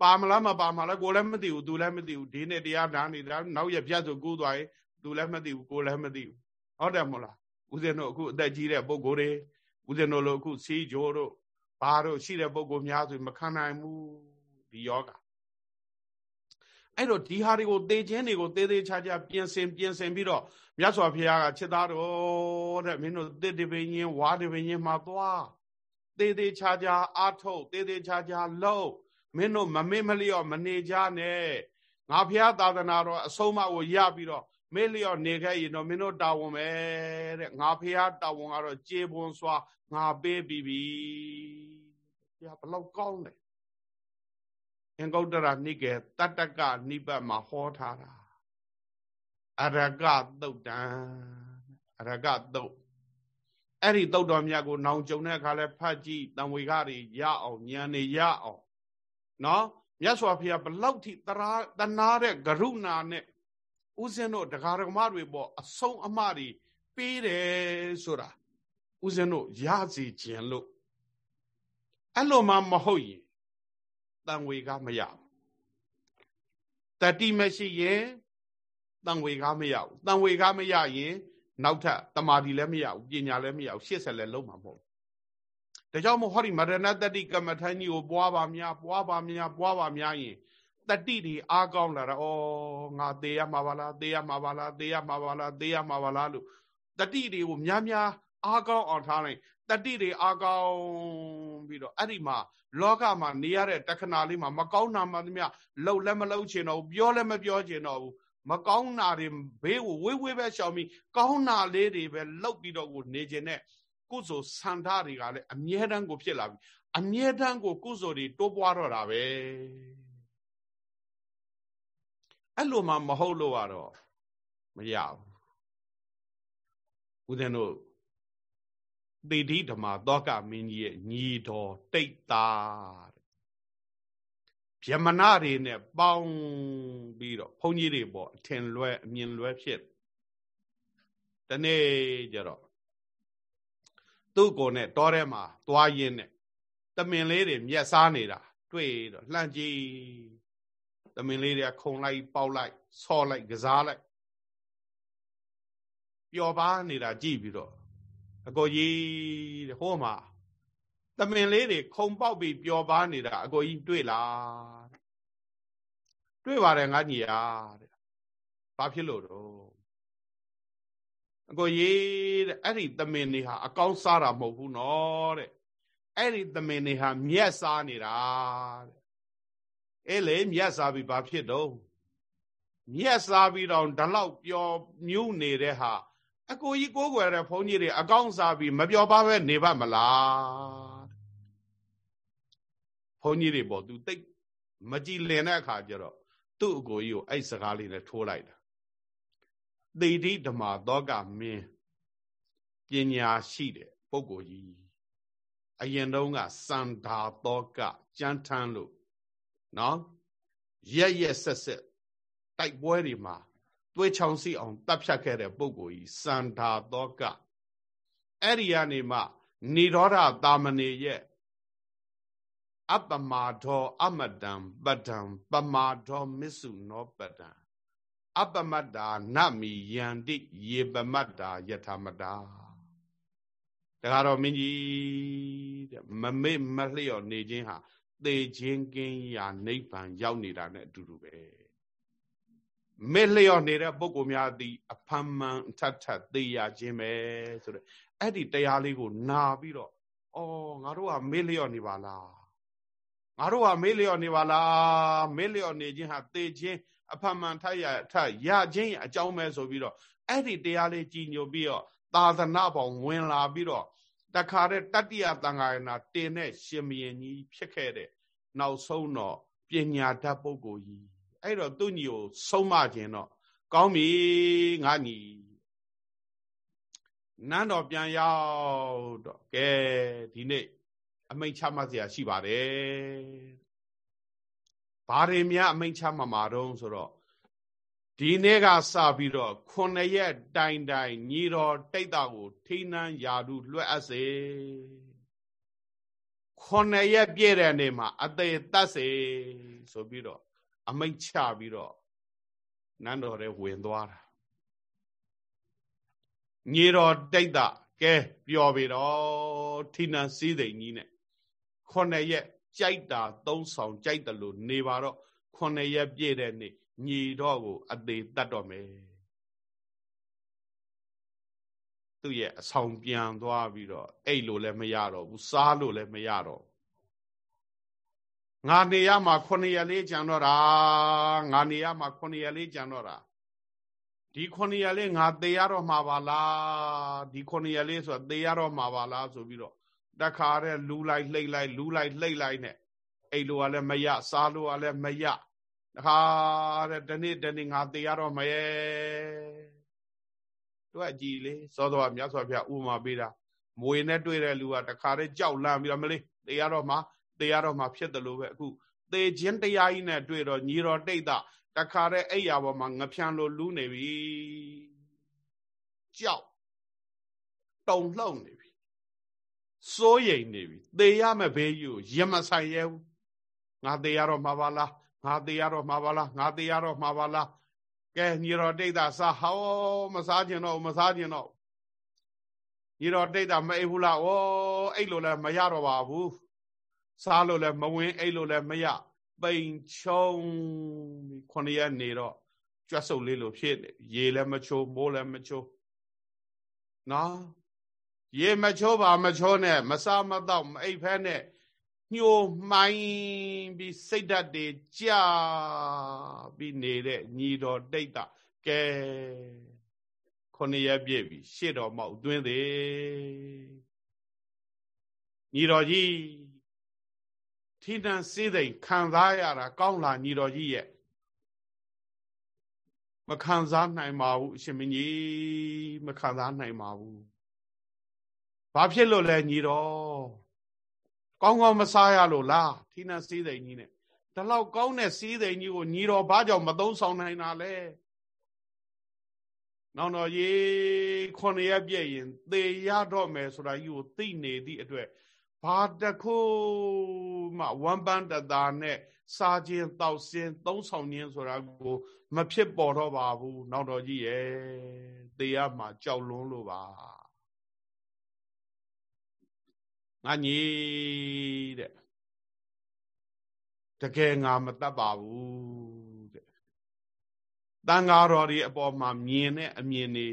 ပါမလားမပါမလားကိုလည်းမသိဘူးသူလည်းမသိဘူးဒီနေ့တရားနာနေတာနောက်ရပြတ်ဆိုကူးသွားရင်သူလည်းမသိဘူးကိုလည်းမသိဘူးဟုတ်တယ်မို့လားဦးဇင်းတို့အခုအသက်ကြီးတဲ့ပုဂ္ဂိုလ်တွေဦးဇင်းတို့လိုအခုစီးကြိုးတို့ဘာတို့ရှိတဲ့ပုဂ္ဂိုလ်များဆိုမခံနိုင်ဘူးဒီယောဂ အဲ့တော့ဒီဟာတွေကိုသေခြင်းတွေကိုသေသေးချာချာပြင်ဆင်ပြင်ဆင်ပြီးတော့မြတ်စွာဘုရားကချက်သားတော်တဲ့မင်းတို့တစ်တပင်းချင်းဝါတပင်းချင်းမှာသွားသေသေးချာချာအာထုတ်သေသေးချာချာလှုပ်မင်းတို့မမေ့မလျော့မနေကြနဲ့ငါဘုရားသာသနာတော်အဆုံးအမကိုရပြီးတော့မေ့လျော့နေခဲ့ရင်တော့မင်းတို့တာဝန်ပဲတဲ့ငါဘုရားတာဝန်ကတော့ကြေပွန်စွာငါပေးပြီးပြီဘုရားဘလောက်ကောင်းတယ် အင်္ဂုတ္တရနိကေတတ္တကနိပတ်မှာဟောထားတာအရကသုတ်တံအရကသုတ်အဲ့ဒီသုတ်တော်မြတ်ကိုနောင်ကြုံတဲ့အခါလဲဖတ်ကြည့်တံဝေကတွေရအောင်ဉာဏ်တွေရအောင်နော်မြတ်စွာဘုရားဘလောက်ထိတရာတနာတဲ့ကရုဏာနဲ့ဥစဉ်တို့တရားဓမ္မတွေပေါ့အဆုံးအမတွေပေးတယ်ဆိုတာဥစဉ်တို့ရစီခြင်းလို့အဲ့လိုမှမဟုတ်ရင် တန်ဝေကမရဘူးတတိမရှိရင်တန်ဝေကမရဘူးတန်ဝေကမရရင်နောက်ထပ်တမာတိလည်းမရဘူးပညာလည်းမရဘူးရှေ့ဆက်လည်းလုံးမှာမဟုတ်ဒါကြောင့်မို့ဟောဒီမရဏတတိကမ္မထာကြီးကိုပွားပါများပွားပါများပွားပါများရင်တတိတွေအားကောင်းလာတာဩငါသေးရမှာပါလားသေးရမှာပါလားသေးရမှာပါလားသေးရမှာပါလားလို့တတိတွေကိုများများအားကောင်းအောင်ထားလိုက် တတိတွေအားကောင်းပြီးတော့အဲ့ဒီမှာလောကမှာနေရတဲ့တခဏလေးမှာမကောင်းတာမှသမျှလှုပ်လည်းမလှုပ်ချင်တော့ဘူးပြောလည်းမပြောချင်တော့ဘူးမကောင်းတာတွေဘေးကိုဝေးဝေးပဲရှောင်ပြီးကောင်းတာလေးတွေပဲလှုပ်ပြီးတော့ကိုနေခြင်းနဲ့ကုသိုလ်ဆန္ဒတွေကလည်းအမြဲတမ်းကိုဖြစ်လာပြီအမြဲတမ်းကိုကုသိုလ်တွေတိုးပွားတော့တာပဲအဲ့လိုမှမဟုတ်လို့ကတော့မရဘူးဦးဇင်းတို့ သေတိဓမ္မသောကမင်းကြီးရဲ့ညီတော်တိတ်တာဗျမနာတွေနဲ့ပေါင်းပြီးတော့ဘုန်းကြီးတွေပေါ့အထင်လွဲအမြင်လွဲဖြစ်တနေ့ကျတော့သူ့ကိုယ်နဲ့တောထဲမှာသွားရင်းနဲ့တမင်လေးတွေမျက်စားနေတာတွေ့တော့လှန့်ကြည့်တမင်လေးတွေကခုံလိုက်ပေါက်လိုက်ဆော့လိုက်ကစားလိုက်ပျော်ပါနေတာကြည့်ပြီးတော့ အကိုကြီးတဲ့ဟိုမှာတမင်လေးတွေခုံပေါက်ပြီးပျော်ပါနေတာအကိုကြီးတွေ့လားတွေ့ပါတယ်ငါညီယာတဲ့ဘာဖြစ်လို့တော့အကိုကြီးတဲ့အဲ့ဒီတမင်တွေဟာအကောင်းစားတာမဟုတ်ဘူးနော်တဲ့အဲ့ဒီတမင်တွေဟာမြက်စားနေတာတဲ့အဲ့လေမြက်စားပြီးဘာဖြစ်တော့မြက်စားပြီးတော့ဒီလောက်ပျော်မြူးနေတဲ့ဟာ အကိုကြီးကိုးကွယ်တဲ့ဘုန်းကြီးတွေအကောင်းစားပြီးမပြောပါပဲနေပါမလားဘုန်းကြီးတွေပေါ့သူတိတ်မကြည်လင်တဲ့အခါကျတော့သူ့အကိုကြီးကိုအဲ့စကားလေးနဲ့ထိုးလိုက်တာသေတိဓမ္မသောကမင်းပညာရှိတယ်ပုပုဂ္ဂိုလ်ကြီးအရင်တုန်းကစန္ဒာတောကကြမ်းထမ်းလို့နော်ရက်ရက်ဆက်ဆက်တိုက်ပွဲတွေမှာ သွေးချောင်းစီအောင်တပ်ဖြတ်ခဲ့တဲ့ပုဂ္ဂိုလ်ကြီးစန္ဒာတောကအဲ့ဒီကနေမှនិရောဓတာမဏေရဲ့အပမာဒောအမတံပဒံပမာဒောမစ္စုနောပဒံအပမတ္တာနမိယန္တိယေပမတ္တာယထာမတာတခါတော့မင်းကြီးတဲ့မမေ့မလျော့နေခြင်းဟာသေခြင်းကင်းရာနိဗ္ဗာန်ရောက်နေတာနဲ့အတူတူပဲ မေ့လျော့နေတဲ့ပုဂ္ဂိုလ်များသည်အဖမ်းမှန်ထပ်ထပ်သေရခြင်းပဲဆိုတဲ့အဲ့ဒီတရားလေးကိုနာပြီးတော့အော်ငါတို့ကမေ့လျော့နေပါလားငါတို့ကမေ့လျော့နေပါလားမေ့လျော့နေခြင်းဟာသေခြင်းအဖမ်းမှန်ထပ်ရထရခြင်းအကြောင်းပဲဆိုပြီးတော့အဲ့ဒီတရားလေးကြည်ညိုပြီးတော့သာသနာပေါင်းဝင်လာပြီးတော့တခါတဲ့တတ္တိယတန်ခါရဏတင်တဲ့ရှင်မင်းကြီးဖြစ်ခဲ့တဲ့နောက်ဆုံးတော့ပညာတတ်ပုဂ္ဂိုလ်ကြီး အဲ့တော့သူ့ညီကိုဆုံးမခြင်းတော့ကောင်းပြီငါညီနန်းတော်ပြန်ရောက်တော့ကဲဒီနေ့အမိန့်ချမှတ်เสียရှိပါတယ်ဘာတွေများအမိန့်ချမှတ်မှာတော့ဆိုတော့ဒီနေ့ကစပြီးတော့ခုနှစ်ရက်တိုင်တိုင်ညီတော်တိတ်တာကိုထိန်းနှန်းယာဓုလွှတ်အပ်စေခုနှစ်ရက်ပြည့်တဲ့နေ့မှာအသေးတတ်စေဆိုပြီးတော့ အမိတ်ချပြီးတော့နန်းတော်ထဲဝင်သွားတာညီတော်တိတ်တာကဲပျော်ပြီတော့ထိနန်စည်းစိမ်ကြီးနဲ့ခုနှစ်ရက်ကြိုက်တာသုံးဆောင်ကြိုက်တယ်လို့နေပါတော့ခုနှစ်ရက်ပြည့်တဲ့နေ့ညီတော့ကို အသေးတတ်တော့မယ်သူ့ရဲ့အဆောင်ပြန်သွားပြီးတော့အဲ့လိုလည်းမရတော့ဘူးစားလို့လည်းမရတော့ ငါနေရမှာ9ရက်လေးကြံတော့တာငါနေရမှာ9ရက်လေးကြံတော့တာဒီ9ရက်လေးငါသေရတော့မှာပါလားဒီ9ရက်လေးဆိုသေရတော့မှာပါလားဆိုပြီးတော့တခါတဲ့လူလိုက်လှိမ့်လိုက်လူလိုက်လှိမ့်လိုက်နဲ့အိတ်လိုကလည်းမရစားလိုကလည်းမရတခါတဲ့ဒီနေ့ဒီနေ့ငါသေရတော့မရဲ့တို့အကြည်လေစောစောကမြတ်စွာဘုရားဥပမာပေးတာမွေနဲ့တွေ့တဲ့လူကတခါတဲ့ကြောက်လန့်ပြီးတော့မလေးသေရတော့မှာ သေရတော့မှာဖြစ်တယ်လို့ပဲအခုသေခြင်းတရားကြီးနဲ့တွေ့တော့ညီတော်တိတ်တာတခါတဲ့အိယာပေါ်မှာငဖြန်လိုလူးနေပြီကြောက်တုံလှုပ်နေပြီစိုးရိမ်နေပြီသေရမယ်ဘေးကြီးကိုရမဆိုင်ရဲဘူးငါသေရတော့မှာပါလားငါသေရတော့မှာပါလားငါသေရတော့မှာပါလားကဲညီတော်တိတ်တာစားဟောမစားကျင်တော့မစားကျင်တော့ညီတော်တိတ်တာမအိပ်ဘူးလားဩအိတ်လို့လည်းမရတော့ပါဘူး စားလို့လည်းမဝင်အိတ်လို့လည်းမရပိန်ချုံခုနှစ်ရက်နေတော့ကြွတ်ဆုပ်လေးလိုဖြစ်နေရေလည်းမချိုးမိုးလည်းမချိုးနော်ရေမချိုးပါမချိုးနဲ့မစားမတော့မအိပ်ဖဲနဲ့ညှိုမှိုင်းပြီးစိတ်ဓာတ်တွေကြာပြီးနေတဲ့ညီတော်တိတ်တာကဲခုနှစ်ရက်ပြည့်ပြီရှေ့တော်မောက်တွင်းသေးညီတော်ကြီး ထိတန်စေးသိမ်ခံစားရတာကောင်းလာညီတော်ကြီးရဲ့မခံစားနိုင်ပါဘူးအရှင်မင်းကြီးမခံစားနိုင်ပါဘူးဘာဖြစ်လို့လဲညီတော်ကောင်းကောင်းမစားရလို့လားထိနန်စေးသိမ်ကြီးနဲ့ဒီလောက်ကောင်းတဲ့စေးသိမ်ကြီးကိုညီတော်ဘာကြောင့်မသုံးဆောင်နိုင်တာလဲနောက်တော့ရေခုနှစ်ရက်ပြည့်ရင်သေရတော့မယ်ဆိုတာကြီးကိုသိနေသည့်အတွက် ဘာတခုမှဝမ်းပန်းတသာနဲ့စားခြင်းတောက်ခြင်းသုံးဆောင်ခြင်းဆိုတာကို မဖြစ်ပေါ်တော့ပါဘူးနောက်တော်ကြီးရဲ့သေရမှာကြောက်လွန်းလို့ပါငါညီတဲ့တကယ်ငါမတတ်ပါဘူးတဲ့တန်ဃာတော်ဒီအပေါ်မှာမြင်တဲ့အမြင်တွေ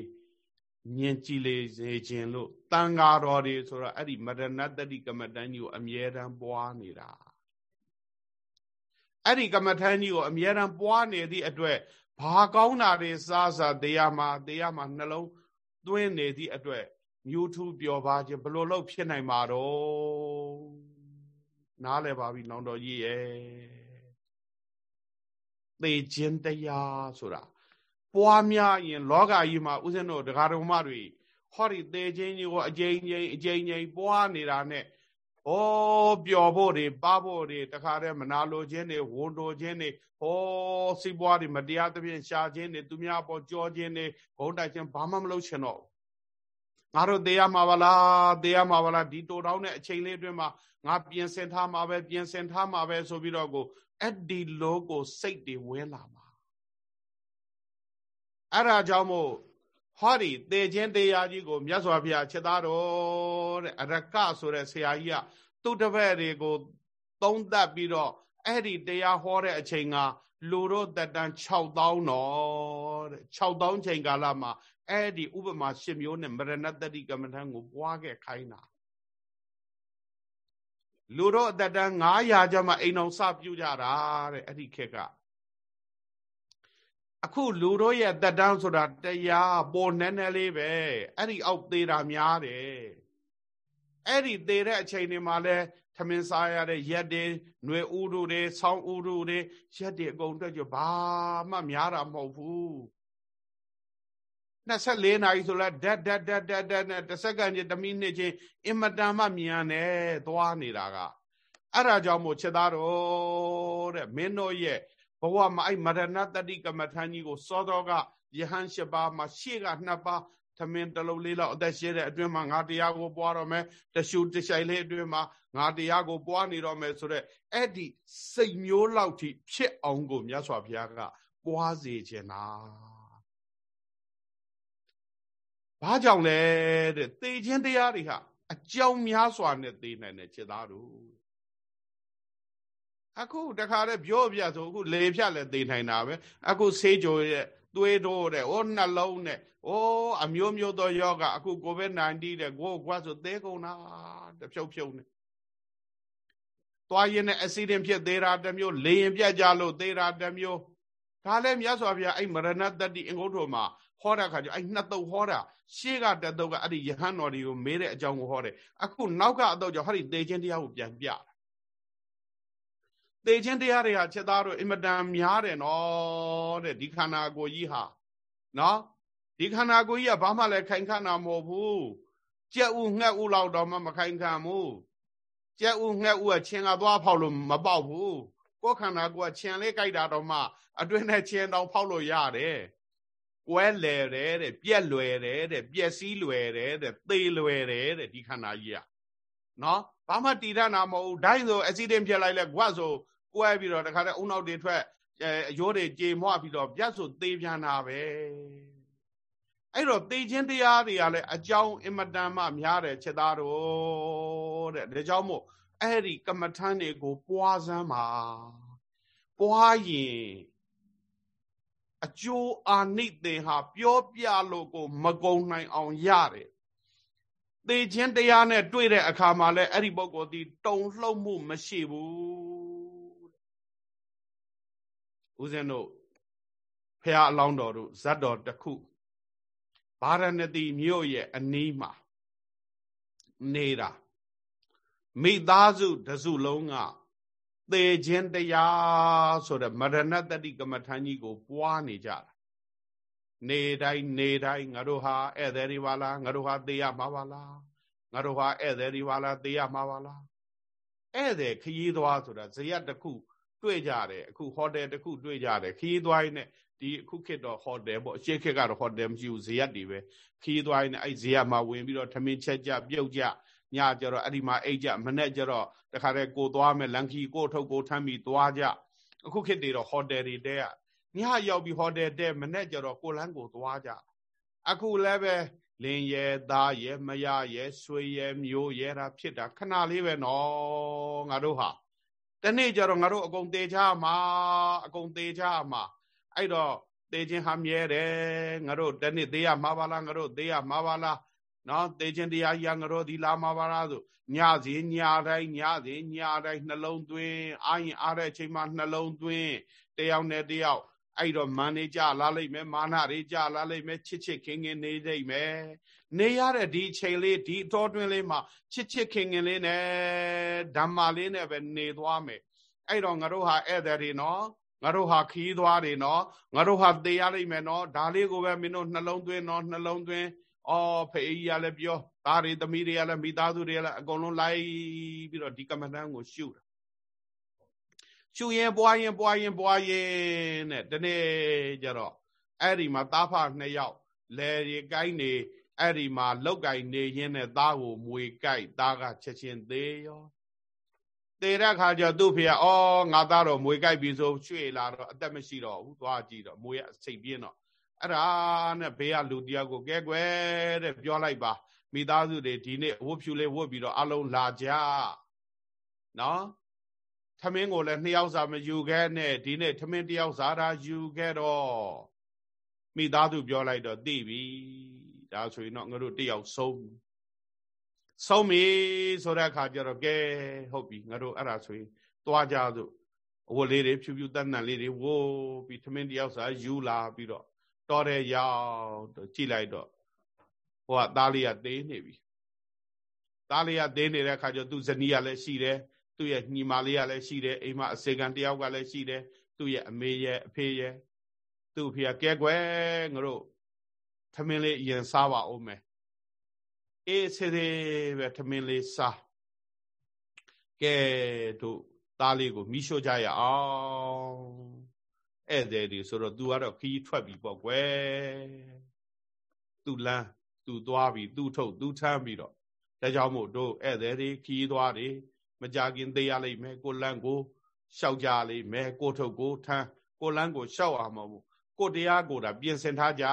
မြင်ကြည့်လေစေခြင်းလို့တန်ဃာတော်တွေဆိုတော့အဲ့ဒီမရဏတတိကမ္မဋ္ဌာန်းကြီးကိုအမြဲတမ်းပွားနေတာအဲ့ဒီကမ္မဋ္ဌာန်းကြီးကိုအမြဲတမ်းပွားနေသည့်အတွက်ဘာကောင်းတာတွေစားစားတရားမှာတရားမှာနှလုံးသွင်းနေသည့်အတွက်မြို့ထူးပျော်ပါခြင်းဘလို့လို့ဖြစ်နိုင်မှာတော့နားလဲပါပြီနောင်တော်ကြီးရဲ့သေခြင်းတရားဆိုတာ ပွားများရင်လောကကြီးမှာဥစဉ်တို့ဒကာတော်မတွေဟောဒီသေခြင်းကြီးကိုအကြိမ်ကြိမ်အကြိမ်ကြိမ်ပွားနေတာနဲ့ဩပျော်ဖို့တွေပါဖို့တွေတခါတည်းမနာလိုခြင်းတွေဝန်တိုခြင်းတွေဟောစီးပွားတွေမတရားသဖြင့်ရှာခြင်းတွေသူများပေါ်ကြောခြင်းတွေဘုံတိုက်ခြင်းဘာမှမလုပ်ချင်တော့ငါတို့သေရမှာပါလားသေရမှာပါလားဒီတိုတောင်းတဲ့အချိန်လေးအတွင်းမှာငါပြင်ဆင်ထားမှာပဲပြင်ဆင်ထားမှာပဲဆိုပြီးတော့ကိုအဲ့ဒီလိုကိုစိတ်တွေဝင်လာမှာ အဲ့ဒါကြောင့်မို့ဟောဒီသေခြင်းတရားကြီးကိုမြတ်စွာဘုရားချက်သားတော်တဲ့အရကဆိုတဲ့ဆရာကြီးကသူ့တပည့်တွေကိုသုံးသပ်ပြီးတော့အဲ့ဒီတရားဟောတဲ့အချိန်ကလူတို့တက်တန်း6000တော့တဲ့6000ချိန်ကာလမှာအဲ့ဒီဥပမာ10မျိုးနဲ့မရဏတတိကမ္မထံကိုပွားခဲ့ခိုင်းတာလူတို့အသက်တန်း900ကျမှအိမ်အောင်စပြုကြတာတဲ့အဲ့ဒီခေတ်က အခုလူတို့ရဲ့တက်တန်းဆိုတာတရားပေါ်နေနေလေးပဲအဲ့ဒီအောက်သေးတာများတယ်အဲ့ဒီသေးတဲ့အချိန်တွေမှာလဲထမင်းစားရတဲ့ရက်တွေຫນွေဥရုတွေဆောင်းဥရုတွေရက်တွေအကုန်တက်ကြဘာမှများတာမဟုတ်ဘူး24နာရီဆိုလဲဓာတ်ဓာတ်ဓာတ်ဓာတ်ဓာတ်နဲ့တစ်စက္ကန့်ချင်းတစ်မိနစ်ချင်းအင်မတန်မှမြန်နေသွားနေတာကအဲ့ဒါကြောင့်မို့ချက်သားတော်တဲ့မင်းတို့ရဲ့ ဘဝမှာအဲ့မရဏတတိကမ္မထန်ကြီးကိုစောတော်ကယဟန်၈ပါးမှာရှေ့ကနှစ်ပါးသမင်တလုံးလေးလောက်အသက်ရှည်တဲ့အတွင်းမှာငါတရားကိုပွားတော့မယ်တရှူတရှိုင်လေးအတွင်းမှာငါတရားကိုပွားနေတော့မယ်ဆိုတော့အဲ့ဒီစိတ်မျိုးလောက်ထိဖြစ်အောင်ကိုမြတ်စွာဘုရားကပွားစေခြင်းတာဘာကြောင့်လဲတဲ့သေခြင်းတရားတွေဟာအကြောင်းများစွာနဲ့သေနိုင်တဲ့ခြေသားတို့ အခုတခါတည်းပြောပြဆိုအခုလေဖြတ်လည်းသေနိုင်တာပဲအခုဆေးကြောရဲ့သွေးတိုးတဲ့ဟိုနှလုံးနဲ့အိုးအမျိုးမျိုးသောယောဂအခုကိုဗစ် -19 တဲ့ကိုကွာဆိုသေကုန်တာတဖြုတ်ဖြုတ်နဲ့သွားရင်နဲ့အက်ဆီဒင့်ဖြစ်သေးတာတမျိုးလေရင်ပြတ်ကြလို့သေတာတမျိုးဒါလည်းမြတ်စွာဘုရားအဲ့မရဏတတ္တိအင်္ဂုတ္တမှာဟောတာခါကျအဲ့နှစ်တုပ်ဟောတာရှေ့ကတတုပ်ကအဲ့ဒီယဟန်တော်တွေကိုမေးတဲ့အကြောင်းကိုဟောတယ်အခုနောက်ကအတုပ်ကျဟောဒီသေခြင်းတရားကိုပြန်ပြတာ သေခြင်းတရားတွေဟာချက်သားတို့အင်မတန်များတယ်နော်တဲ့ဒီခန္ဓာကိုယ်ကြီးဟာနော်ဒီခန္ဓာကိုယ်ကြီးကဘာမှလည်းခိုင်ခန့်တာမဟုတ်ဘူးကြက်ဥငှက်ဥလောက်တော့မှမခိုင်ခန့်ဘူးကြက်ဥငှက်ဥကချင်းကသွားဖောက်လို့မပေါက်ဘူးကိုယ်ခန္ဓာကိုယ်ကချင်းလေးကြိုက်တာတော့မှအတွင်းနဲ့ချင်းတောင်ဖောက်လို့ရတယ်ကွဲလဲတယ်တဲ့ပြက်လွယ်တယ်တဲ့ပြက်စည်းလွယ်တယ်တဲ့သေလွယ်တယ်တဲ့ဒီခန္ဓာကြီးကနော်ဘာမှတည်ရနာမဟုတ်ဘူးဒိုင်းဆိုအက်ဆီဒင့်ဖြစ်လိုက်လဲကွတ်ဆို ကွဲပြီးတော့တခါတည်းအုံနောက်တွေထွက်အရိုးတွေကြေမွပြီးတော့ပြတ်ဆိုသေပြန်တာပဲအဲ့တော့သေခြင်းတရားတွေကလည်းအကြောင်းအင်မတန်မှများတယ်ချက်သားတို့တဲ့ဒါကြောင့်မို့အဲ့ဒီကမ္မထမ်းတွေကိုပွားစမ်းပါပွားရင်အကျိုးအာနိသင်ဟာပြောပြလို့ကို မကုံနိုင်အောင်ရတယ်သေခြင်းတရားနဲ့တွေ့တဲ့အခါမှာလဲအဲ့ဒီပုဂ္ဂိုလ်ဒီတုံလှုပ်မှုမရှိဘူး ဦးဇင်းတို့ဖះအလောင်းတော်တို့ဇတ်တော်တစ်ခုဗာရဏသီမြို့ရဲ့အနီးမှာနေတာမိသားစုတစုလုံးကသေခြင်းတရားဆိုတဲ့မရဏတတိကမ္မထန်ကြီးကို ပွားနေကြတာနေတိုင်းနေတိုင်းငါတို့ဟာဧည့်သည်တွေပါလားငါတို့ဟာသေရမှာပါလားငါတို့ဟာဧည့်သည်တွေပါလားသေရမှာပါလားဧည့်သည်ခရီးသွားဆိုတာဇယက်တစ်ခု တွေ့ကြတယ်အခုဟိုတယ်တစ်ခုတွေ့ကြတယ်ခရီးသွားရင်းနဲ့ဒီအခုခေတ်တော့ဟိုတယ်ပေါ့အရှိခေတ်ကတော့ဟိုတယ်မရှိဘူးဇယက်တွေပဲခရီးသွားရင်းနဲ့အဲ့ဇယက်မှာဝင်ပြီးတော့ထမင်းချက်ကြပြုတ်ကြညကျတော့အဲ့ဒီမှာအိတ်ကြမနဲ့ကျတော့တခါတည်းကိုသွားမယ်လန်ခီကိုထုတ်ကိုထမ်းပြီးသွားကြအခုခေတ်တွေတော့ဟိုတယ်တွေတဲကညရောက်ပြီးဟိုတယ်တဲမနဲ့ကျတော့ကိုလန်းကိုသွားကြအခုလည်းပဲလင်းရဲသားရဲမရရဲဆွေရဲမျိုးရဲတာဖြစ်တာခဏလေးပဲနော်ငါတို့ဟာ တနေ့ကျတော့ငါတို့အကုန်သေးချမှာအကုန်သေးချမှာအဲ့တော့သေခြင်းဟာမြဲတယ်ငါတို့တနေ့သေးရမှာပါလားငါတို့သေးရမှာပါလားနော်သေခြင်းတရားကြီးငါတို့ဒီလာမှာပါလားဆိုညစီညတိုင်းညစီညတိုင်းနှလုံးသွင်းအာရင်အားတဲ့အချိန်မှာနှလုံးသွင်းတယောက်နဲ့တယောက် အဲ့တော့မန်နေကြလာလိမ့်မယ်မာနတွေကြလာလိမ့်မယ်ချစ်ချစ်ခင်ခင်နေလိမ့်မယ်နေရတဲ့ဒီချိန်လေးဒီအတော်တွင်းလေးမှာချစ်ချစ်ခင်ခင်လေးနဲ့ဓမ္မလေးနဲ့ပဲနေသွားမယ်အဲ့တော့ငါတို့ဟာဧည့်သည်တွေနော်ငါတို့ဟာခီးသွားတွေနော်ငါတို့ဟာသေရလိမ့်မယ်နော်ဒါလေးကိုပဲမင်းတို့နှလုံးသွင်းနော်နှလုံးသွင်းအော်ဖေးကြီးကလည်းပြောသားတွေသမီးတွေကလည်းမိသားစုတွေကလည်းအကုန်လုံးလိုက်ပြီးတော့ဒီကမ္မဋ္ဌာန်းကိုရှုတာ ရှုရင်ပွားရင်ပွားရင်ပွားရင်တဲ့ဒီနေ့ကျတော့အဲ့ဒီမှာသားဖနှစ်ယောက်လဲရီကိုင်းနေအဲ့ဒီမှာလောက်ကင်နေရင်းနဲ့သားကိုမွေကြိုက်သားကချက်ချင်းသေးရောသေတဲ့ခါကျသူ့ဖေကဩငါသားတော့မွေကြိုက်ပြီဆိုရွှေ့လာတော့အသက်မရှိတော့ဘူးသွားကြည့်တော့မွေကအစိတ်ပြင်းတော့အဲ့ဒါနဲ့ဘေးကလူတယောက်ကိုကဲကွယ်တဲ့ပြောလိုက်ပါမိသားစုတွေဒီနေ့ဝတ်ဖြူလေးဝတ်ပြီးတော့အလုံးလာကြနော် ထမင်းကိုလည်းနှစ်ယောက်စာမယူခဲ့နဲ့ဒီနေ့ထမင်းတယောက်စားတာယူခဲ့တော့မိသားစုပြောလိုက်တော့သိပြီဒါဆိုရင်တော့ငါတို့တယောက်ဆုံးဆုံးပြီဆိုတဲ့အခါကျတော့ကဲဟုတ်ပြီငါတို့အဲ့ဒါဆိုရင်သွားကြစို့အဝတ်လေးတွေဖြူဖြူတတ်တတ်လေးတွေဝိုးပြီးထမင်းတယောက်စာယူလာပြီးတော့တော်တယ်ရောက်ကြည့်လိုက်တော့ဟိုကသားလေးကသေးနေပြီသားလေးကသေးနေတဲ့အခါကျတော့သူဇနီးကလည်းရှိတယ် သူ့ရဲ့ညီမလေးကလည်းရှိတယ်အိမ်မှာအစေခံတယောက်ကလည်းရှိတယ်သူ့ရဲ့အမေရဲ့အဖေရဲ့သူ့အဖေကကဲကွယ်ငါတို့သမင်းလေးရင်စားပါဦးမယ်အေးစေစေပဲသမင်းလေးစားကဲတို့သားလေးကိုမိရှို့ကြရအောင်ဧည့်သည်တွေဆိုတော့ तू ကတော့ခီးထွက်ပြီပေါ့ကွယ်သူလန်းသူသွားပြီသူထုတ်သူထမ်းပြီးတော့ဒါကြောင့်မို့တို့ဧည့်သည်တွေခီးသွားတွေ မကြခင်သေးရလိမ့်မယ်ကိုလန်းကိုရှောက်ကြလိမ့်မယ်ကိုထုတ်ကိုထမ်းကိုလန်းကိုရှောက်အောင်မဟုတ်ဘူးကိုတရားကိုဒါပြင်ဆင်ထားကြ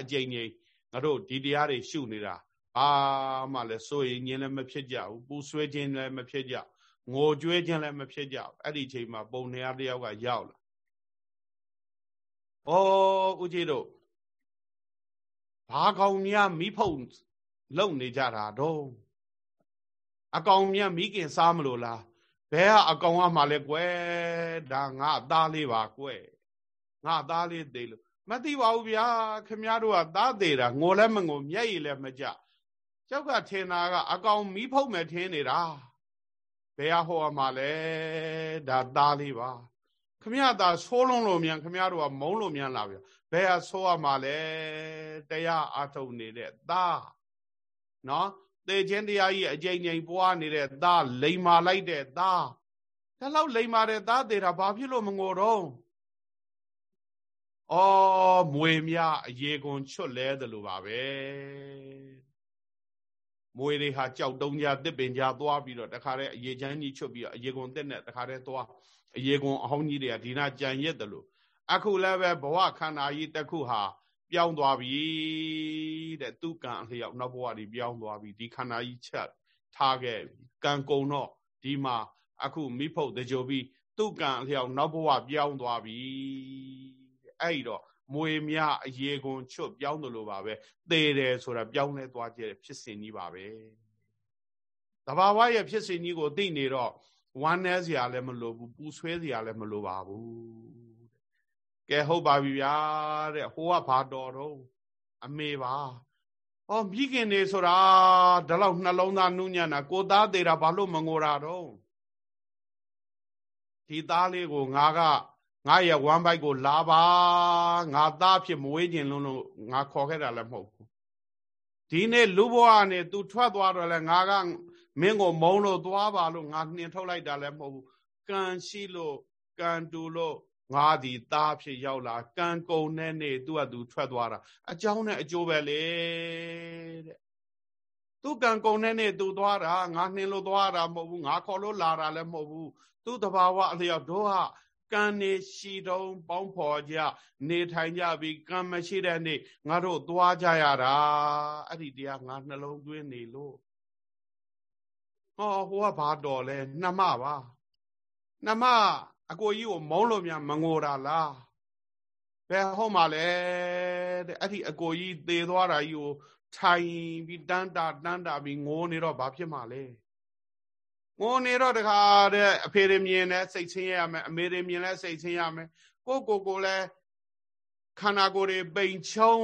အကျဉ်းကြီးငါတို့ဒီတရားတွေရှုနေတာဘာမှလည်းစိုးရင်ညင်းလည်းမဖြစ်ကြဘူးပူဆွဲခြင်းလည်းမဖြစ်ကြငိုကြွေးခြင်းလည်းမဖြစ်ကြဘူးအဲ့ဒီချိန်မှာပုံနေရတယောက်ကရောက်လာဩဦးကြီးတို့ဘာကောင်များမိဖုံလုံနေကြတာတော့ အကောင်မြတ်မိခင်စားမလို့လားဘဲကအကောင်ကမှလဲကွယ်ဒါငါသားလေးပါကွယ်ငါသားလေးသေးလို့မသိပါဘူးဗျာခမည်းတော်ကသားသေးတာငိုလည်းမငိုမျက်ရည်လည်းမကြကျောက်ကထင်တာကအကောင်မီးဖုတ်မဲ့ထင်းနေတာဘယ်ဟောမှလဲဒါသားလေးပါခမည်းသားဆိုးလုံးလို့မြန်ခမည်းတော်ကမုန်းလို့မြန်လာဗျာဘယ်ဟာဆိုးရမှလဲတရားအထုတ်နေတဲ့သားနော် သေခြင်းတရားကြီးအကျိန်ချိန်ပွားနေတဲ့သားလိမ်မာလိုက်တဲ့သားဒါလောက်လိမ်မာတဲ့သားသေးတာဘာဖြစ်လို့မငိုတော့အော်မွေမြအရေကွန်ချွတ်လဲတယ်လို့ပါပဲမွေတွေဟာကြောက်တုံးကြတစ်ပင်ကြသွားပြီးတော့တခါတည်းအရေချမ်းကြီးချွတ်ပြီးတော့အရေကွန်တက်နဲ့တခါတည်းသွားအရေကွန်အဟောင်းကြီးတွေကဒီနာကြံရက်တယ်လို့အခုလည်းပဲဘဝခန္ဓာကြီးတစ်ခုဟာ ပြောင်းသွားပြီတဲ့သူကံအလျောက်နောက်ဘဝတွေပြောင်းသွားပြီဒီခန္ဓာကြီးချက်ထားခဲ့ကံကုံတော့ဒီမှာအခုမိဖို့တကြိုပြီးသူကံအလျောက်နောက်ဘဝပြောင်းသွားပြီအဲ့တော့မွေမြအရေကွန်ချွတ်ပြောင်းတယ်လို့ပါပဲသေတယ်ဆိုတာပြောင်းလဲသွားကြတဲ့ဖြစ်စဉ်ကြီးပါပဲတဘာဝရဲ့ဖြစ်စဉ်ကြီးကိုသိနေတော့ဝမ်းနည်းစရာလည်းမလိုဘူးပူဆွဲစရာလည်းမလိုပါဘူး ကဲဟုတ်ပါပြီဗျာတဲ့ဟိုကဘာတော်တော့အမေပါဟောမိခင်နေဆိုတာဒီလောက်နှလုံးသားနုညံ့တာကိုသားသေးတာဘာလို့မငိုတာတော့ဒီသားလေးကိုငါကငါရဲ့ဝမ်းဘိုက်ကိုလာပါငါသားဖြစ်မွေးခြင်းလုံးလို့ငါခေါ်ခဲ့တာလည်းမဟုတ်ဘူးဒီနေ့လူဘဝနဲ့ तू ထွက်သွားတော့လဲငါကမင်းကိုမုန်းလို့သွားပါလို့ငါနှင်ထုတ်လိုက်တာလည်းမဟုတ်ဘူးကံရှိလို့ကံတူလို့ ငါသည်သားဖြစ်ရောက်လာကံကုန်တဲ့နေ့သူ့အတူထွက်သွားတာအကြောင်းနဲ့အကျိုးပဲလေတဲ့သူကံကုန်တဲ့နေ့သူသွားတာငါနှင်းလို့သွားတာမဟုတ်ဘူးငါခေါ်လို့လာတာလည်းမဟုတ်ဘူးသူ့တဘာဝအလျောက်တို့ဟာကံနေရှိတုံးပေါင်းဖော်ကြနေထိုင်ကြပြီးကံမရှိတဲ့နေ့ငါတို့သွားကြရတာအဲ့ဒီတရားငါနှလုံးသွင်းနေလို့ဟောဟိုကဘာတော်လဲနှမပါနှမ အကိုကြီးကိုမုန်းလို့များမငိုတာလားဘယ်ဟုတ်မှလဲတဲ့အဲ့ဒီအကိုကြီးသေသွားတာကြီးကိုထိုင်ပြီးတန်းတာတန်းတာပြီးငိုနေတော့ဘာဖြစ်မှလဲငိုနေတော့တခါတဲ့အဖေတွေမြင်လဲစိတ်ချင်းရမယ်အမေတွေမြင်လဲစိတ်ချင်းရမယ်ကိုကိုကိုလည်း ခန္ဓာကိုယ်တွေပိန်ချုံ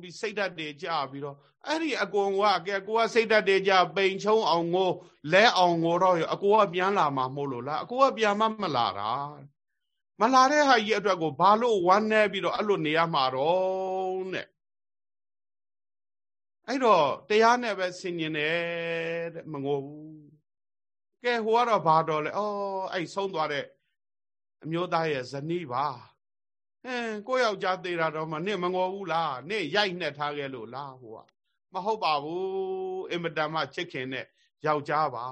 ပြီးစိတ်ဓာတ်တွေကြပြီးတော့အဲ့ဒီအကုန်ကကဲကိုကစိတ်ဓာတ်တွေကြပိန်ချုံအောင်ငိုလဲအောင်ငိုတော့ရအကိုကပြန်လာမှာမို့လို့လားအကိုကပြန်မမလာတာမလာတဲ့ဟာကြီးအတွက်ကိုဘာလို့ဝမ်းနေပြီးတော့အဲ့လိုနေရမှာတော့တဲ့အဲ့တော့တရားနဲ့ပဲဆင်ញင်တယ်တဲ့မငိုဘူးကဲဟိုကတော့ဘာတော်လဲဩအဲ့ဆုံးသွားတဲ့အမျိုးသားရဲ့ဇနီးပါ ဟင်ကိုယောက်ျားသေးတာတော့မှနင့်မငေါ်ဘူးလားနင့်ရိုက်နှက်ထားခဲ့လို့လားဟိုကမဟုတ်ပါဘူးအင်မတန်မှချစ်ခင်တဲ့ယောက်ျားပါ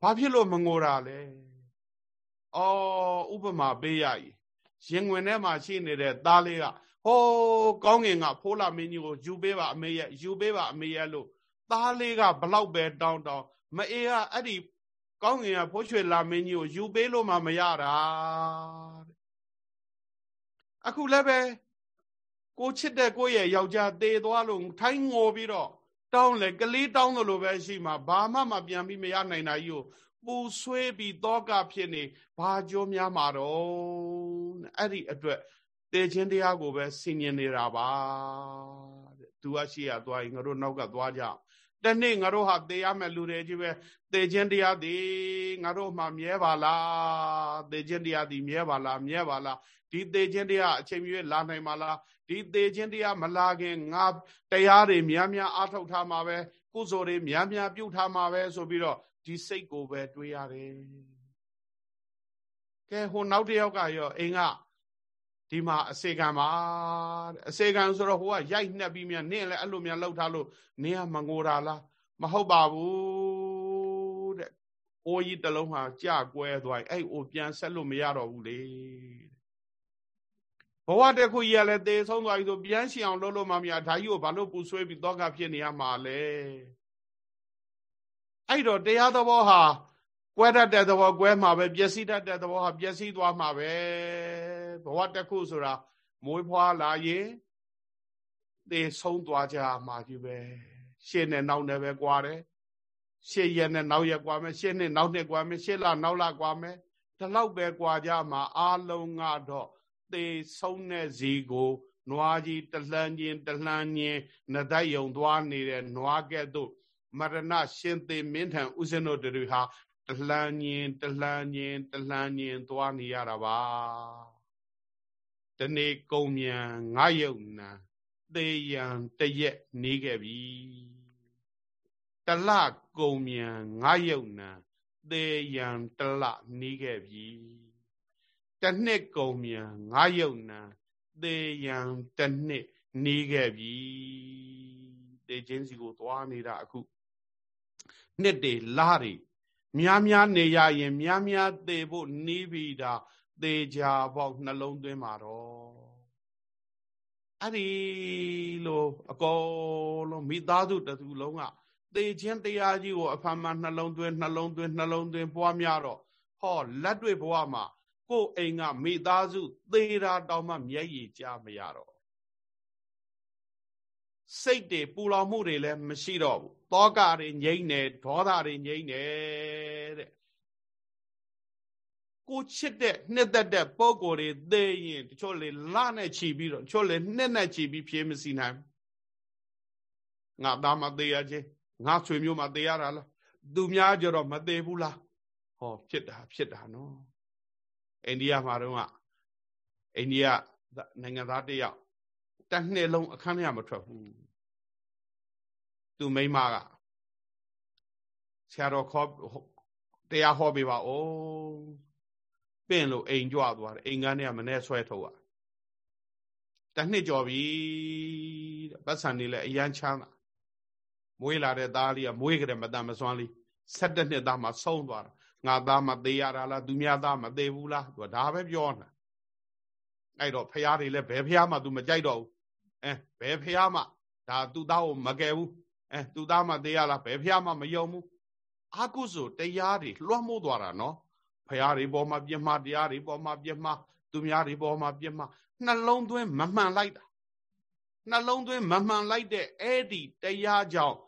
ဘာဖြစ်လို့မငိုတာလဲအော်ဥပမာပေးရည်ရင်ဝင်ထဲမှာရှိနေတဲ့သားလေးကဟိုးကောင်းငင်ကဖိုးလာမင်းကြီးကိုယူပေးပါအမေရဲ့ယူပေးပါအမေရဲ့လို့သားလေးကဘလောက်ပဲတောင်းတောင်းမအေးကအဲ့ဒီကောင်းငင်ကဖိုးရွှေလာမင်းကြီးကိုယူပေးလို့မှမရတာ အခုလည်းပဲကိုချစ်တဲ့ကိုရဲ့ယောက်ျားသေသွားလို့ထိုင်းငိုပြီးတော့တောင်းလေကလေးတောင်းလို့ပဲရှိမှာဘာမှမပြန်ပြီးမရနိုင်တာကြီးကိုပူဆွေးပြီးတောကဖြစ်နေဘာကြိုးများမှာတော့အဲ့ဒီအတွက်တေခြင်းတရားကိုပဲဆင်ញင်နေတာပါတဲ့သူကရှိရသွားရင်ငါတို့နောက်ကသွားကြတနေ့ငါတို့ဟာသေရမယ်လူတွေကြီးပဲသေခြင်းတရားဒီငါတို့မှမြဲပါလားသေခြင်းတရားဒီမြဲပါလားမြဲပါလား ဒီသေခြင်းတရားအချိန်ကြီးလာနိုင်ပါလားဒီသေခြင်းတရားမလာခင်ငါတရားတွေများများအားထုတ်ထားမှာပဲကုသိုလ်တွေများများပြုထားမှာပဲဆိုပြီးတော့ဒီစိတ်ကိုပဲတွေးရတယ်ကဲဟိုနောက်တစ်ယောက်ကရောအိမ်ကဒီမှာအစေခံပါအစေခံဆိုတော့ဟိုကရိုက်နှက်ပြီးမြန်နင်းလည်းအဲ့လိုမြန်လှုပ်ထားလို့နင်းကမငိုတာလားမဟုတ်ပါဘူးတဲ့အိုးကြီးတစ်လုံးဟာကြကွဲသွားရင်အဲ့အိုးပြန်ဆက်လို့မရတော့ဘူးလေ ဘဝတစ်ခုကြီးကလည်းသေဆုံးသွားပြီဆိုပြန်ရှင်အောင်လုပ်လို့မမရဒါကြီးကိုဘာလို့ပူဆွေးပြီးတော့ကဖြစ်နေရမှာလဲအဲ့တော့တရားသဘောဟာကွဲတတ်တဲ့သဘောကွဲမှာပဲပျက်စီးတတ်တဲ့သဘောဟာပျက်စီးသွားမှာပဲဘဝတစ်ခုဆိုတာမွေးဖွားလာရင်သေဆုံးသွားကြမှာကြီးပဲရှေ့နဲ့နောက်နဲ့ပဲကွာတယ်ရှေ့ရက်နဲ့နောက်ရက်ကွာမယ်ရှေ့နဲ့နောက်နှစ်ကွာမယ်ရှေ့လနောက်လကွာမယ်ဒီလောက်ပဲကွာကြမှာအာလုံးကတော့ သေဆုံးတဲ့ဇီကိုနွားကြီးတလှမ်းချင်းတလှမ်းချင်းနဒတ်ယုံသွားနေတဲ့နွားကဲ့သို့မရဏရှင်သေမင်းထံဥစဉ်တို့တွေဟာတလှမ်းချင်းတလှမ်းချင်းတလှမ်းချင်းသွားနေရတာပါတနေ့ကုံမြန်ငါယုံနာသေယံတရက်နေခဲ့ပြီတလကုံမြန်ငါယုံနာသေယံတလနေခဲ့ပြီ တနှစ်ကုံမြန်ငါယုံနာသေယံတနှစ်နေခဲ့ပြီသေခြင်းစီကိုသွားနေတာအခုနှစ်တွေလတွေများများနေရရင် များများသေဖို့နီးပြီးတာသေချာပေါက်နှလုံးသွင်းမှာတော့အဲ့ဒီလိုအကုန်လုံးမိသားစုတစ်ခုလုံးကသေခြင်းတရားကြီးကိုအဖန်မှနှလုံးသွင်းနှလုံးသွင်းနှလုံးသွင်းပွားများတော့ဟောလက်တွေ့ဘဝမှာ ကိုယ်အိမ်ကမိသားစုသေတာတောင်မှမျက်ရည်ကျမရတော့စိတ်တွေပူလောင်မှုတွေလည်းမရှိတော့ဘူးတောကတွေငြိမ့်နေဒေါသတွေငြိမ့်နေတဲ့ကိုချစ်တဲ့နှစ်သက်တဲ့ပုံကိုယ်တွေသေရင်တချို့လေလနဲ့ချီပြီးတော့တချို့လေနှစ်နဲ့ချီပြီးဖြေးမစီနိုင်ငါသားမသေးရချင်းငါဆွေမျိုးမသေးရတာလားသူများကြတော့မသေးဘူးလားဟောဖြစ်တာဖြစ်တာနော် အိန္ဒိယမှာတော့အိန္ဒိယနိုင်ငံသားတယောက်တစ်နှစ်လုံးအခမ်းမရမထွက်ဘူးသူမိမကဆရာတော်ခေါ်တရားဟောပေးပါဦးပင့်လို့အိမ်ကြွသွားတယ်အိမ်ကန်းထဲကမနဲ့ဆွဲထုတ်อ่ะတနှစ်ကျော်ပြီတဲ့ပတ်စံနေလဲအရန်ချမ်းသာမွေးလာတဲ့သားလေးကမွေးကြတယ်မတန်မစွမ်းလေး၁၇နှစ်သားမှဆုံးသွားတာ ငါသားမသေးရတာလားသူများသားမသေးဘူးလားသူကဒါပဲပြောနေတာအဲ့တော့ဖះတွေလည်းဘယ်ဖះမှ तू မကြိုက်တော့ဘူးအဲဘယ်ဖះမှဒါသူ့သားကိုမကယ်ဘူးအဲသူ့သားမှသေးရလားဘယ်ဖះမှမယုံဘူးအာကုစုတရားတွေလွှမ်းမိုးသွားတာနော်ဖះတွေပေါ်မှာပြင်းမှတရားတွေပေါ်မှာပြင်းမှသူများတွေပေါ်မှာပြင်းမှနှလုံးသွင်းမမှန်လိုက်တာနှလုံးသွင်းမမှန်လိုက်တဲ့အဲ့ဒီတရားကြောင့်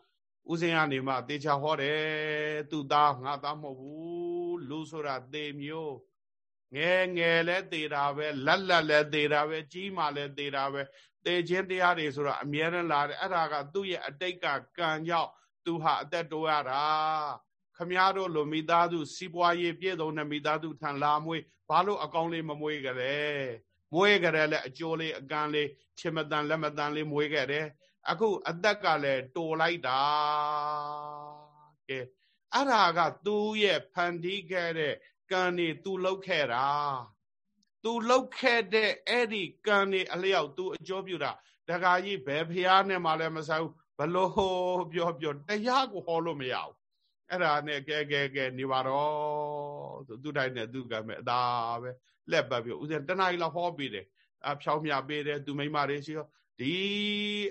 ဦးစင်ကနေမှတေချာဟောတယ်သူသားငါသားမဟုတ်ဘူး လူဆိုတာသေမျိုးငယ်ငယ်လဲသေတာပဲလက်လက်လဲသေတာပဲကြီးမှလဲသေတာပဲသေခြင်းတရားတွေဆိုတာအမြဲတမ်းလာတယ်အဲ့ဒါကသူ့ရဲ့အတိတ်ကကံကြောင့်သူဟာအသက်တိုးရတာခမည်းတော်လိုမိသားစုစီးပွားရေးပြည့်စုံတဲ့မိသားစုထံလာမွေးဘာလို့အကောင်းလေးမမွေးကြလဲမွေးကြတယ်လဲအကျိုးလေးအကန့်လေးချင်မတန်လက်မတန်လေးမွေးခဲ့တယ်အခုအသက်ကလည်းတိုလိုက်တာကဲ အဲ့ဒါကသူ့ရဲ့ဖန်တီးခဲ့တဲ့ကံနေသူလှုပ်ခဲ့တာသူလှုပ်ခဲ့တဲ့အဲ့ဒီကံနေအလျောက်သူအကျိုးပြုတာတခါကြီးဘယ်ဖျားနဲ့မှလည်းမဆိုင်ဘူးဘလို့ပြောပြောတရားကိုဟောလို့မရဘူးအဲ့ဒါနဲ့ကဲကဲကဲနေပါတော့ဆိုသူတိုင်းနဲ့သူကမဲ့အသာပဲလက်ပတ်ပြီးဦးဇင်းတနားကြီးလောက်ဟောပြီးတယ်အဖြောင်းမြပေးတယ်သူမိမတွေရှိရောဒီ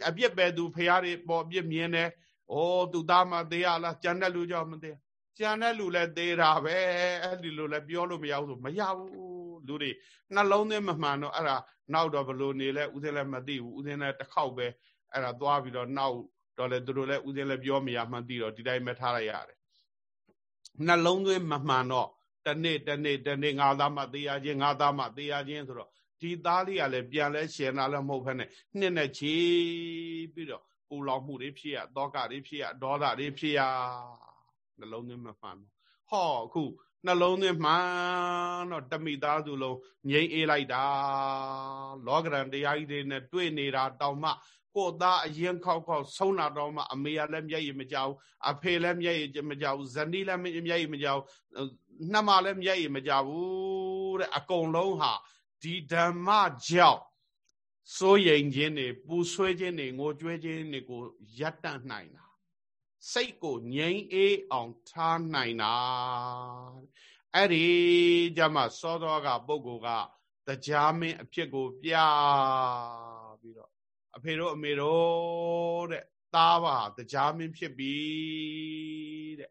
အပြစ်ပဲသူဖရားတွေပေါ်အပြစ်မြင်တယ် ဩသူသားမသေးရလားကြံတဲ့လူကြောင့်မသေးကြံတဲ့လူလည်းသေးတာပဲအဲ့ဒီလိုလည်းပြောလို့မရဘူးဆိုမရဘူးလူတွေနှလုံးသွင်းမမှန်တော့အဲ့ဒါနောက်တော့ဘလို့နေလဲဦးဇင်းလည်းမသိဘူးဦးဇင်းလည်းတစ်ခေါက်ပဲအဲ့ဒါသွားပြီးတော့နောက်တော့လေသူတို့လည်းဦးဇင်းလည်းပြောမရမှန်းသိတော့ဒီတိုင်းပဲထားလိုက်ရတယ်နှလုံးသွင်းမမှန်တော့တနေ့တနေ့တနေ့ငါသားမသေးရခြင်းငါသားမသေးရခြင်းဆိုတော့ဒီသားလေးကလည်းပြန်လဲရှင်လာလည်းမဟုတ်ဖ ೇನೆ နှစ်နဲ့ချီပြီးတော့ ပူလောင်မှုတွေဖြစ်ရတောကတွေဖြစ်ရဒေါသတွေဖြစ်ရနှလုံးသွင်းမမှန်ဟောအခုနှလုံးသွင်းမှန်တော့တမိသားစုလုံးငြိမ့်အေးလိုက်တာလောကရန်တရားကြီးတွေနဲ့တွေ့နေတာတောင်မှကိုသားအရင်ခောက်ခောက်ဆုံးတာတော့မှအမေကလည်းမျက်ရည်မကြောက်အဖေလည်းမျက်ရည်မကြောက်ဇနီးလည်းမျက်ရည်မကြောက်နှမလည်းမျက်ရည်မကြောက်ဘူးတဲ့အကုန်လုံးဟာဒီဓမ္မကြောင့် စိုးရိမ်ခြင်းတွေပူဆွေးခြင်းတွေငိုကြွေးခြင်းတွေကိုရပ်တန့်နိုင်တာစိတ်ကိုငြိမ်းအေးအောင်ထားနိုင်တာအဲ့ဒီကြမှာစောတော်ကပုဂ္ဂိုလ်ကတရားမင်းအဖြစ်ကိုပြပြီးတော့အဖေတို့အမေတို့တဲ့သားပါတရားမင်းဖြစ်ပြီတဲ့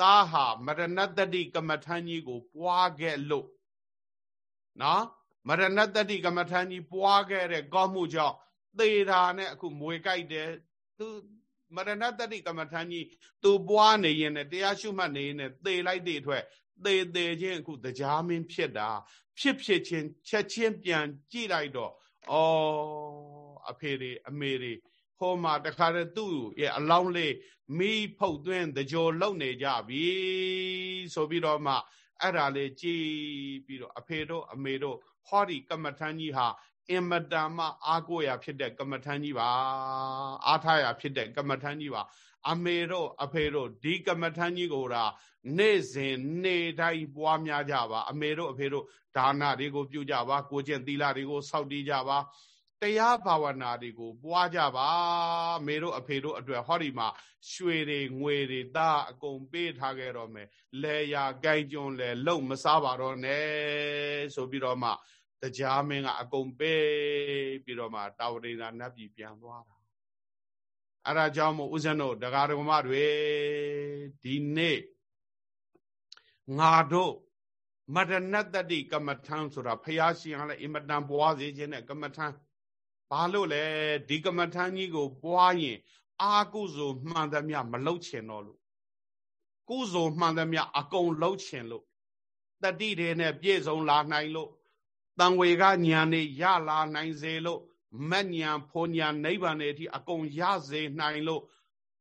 သားဟာမရဏတတိကမ္မထမ်းကြီးကိုပွားခဲ့လို့နော် မရဏတတိကမ္မထမ်းကြီးပွားခဲ့တဲ့ကောင်းမှုကြောင့်သေတာနဲ့အခုမွေကြိုက်တယ်သူမရဏတတိကမ္မထမ်းကြီးသူပွားနေရင်နဲ့တရားရှုမှတ်နေရင်နဲ့သေလိုက်တဲ့အတွက်သေသေးချင်းအခုတရားမင်းဖြစ်တာဖြစ်ဖြစ်ချင်းချက်ချင်းပြန်ကြည့်လိုက်တော့ဩအဖေတွေအမေတွေဟိုမှာတခါတည်းသူ့ရဲ့အလောင်းလေးမိဖုတ်သွင်းတကြောလုံနေကြပြီဆိုပြီးတော့မှအဲ့ဒါလေးကြည်ပြီးတော့အဖေတို့အမေတို့ ဟောဒီကမ္မထမ်းကြီးဟာအင်မတန်မှအားကိုးရာဖြစ်တဲ့ကမ္မထမ်းကြီးပါအားထားရာဖြစ်တဲ့ကမ္မထမ်းကြီးပါအမေတို့အဖေတို့ဒီကမ္မထမ်းကြီးကိုဒါနေ့စဉ်နေတိုင်းပွားများကြပါ အမေတို့အဖေတို့ဒါနတွေကိုပြုကြပါကိုကျင့်သီလတွေကိုစောင့်တည်ကြပါ တရားဘာဝနာတွေကိုပွားကြပါမေတို့အဖေတို့အတွက်ဟောဒီမှာရွှေတွေငွေတွေသားအကုန်ပေးထားခဲ့တော့မယ်လဲရဂိုင်းကျွန်းလဲလုံမစားပါတော့နဲ့ဆိုပြီးတော့မှတရားမင်းကအကုန်ပေးပြီးတော့မှတာဝတိနာနတ်ပြည်ပြန်သွားတာအဲ့ဒါကြောင့်မို့ဦးဇင်းတို့ဒကာဒကမတွေဒီနေ့ငါတို့မတနတ္တိကမ္မထံဆိုတာဖះရှင်ကလည်းအင်မတန်ပွားစေခြင်းနဲ့ကမ္မထံ ဘာလို့လဲဒီကမ္မထံကြီးကို ပွားရင် အာကုစုမှန်သမျှမလုတ်ချင်တော့လို့ကုစုမှန်သမျှအကုန်လုတ်ချင်လို့တတိတွေနဲ့ပြည့်စုံလာနိုင်လို့တန်ဝေကညာနေရလာနိုင်စေလို့မက်ညာဖောညာနိဗ္ဗာန်တွေအထိအကုန်ရစေနိုင်လို့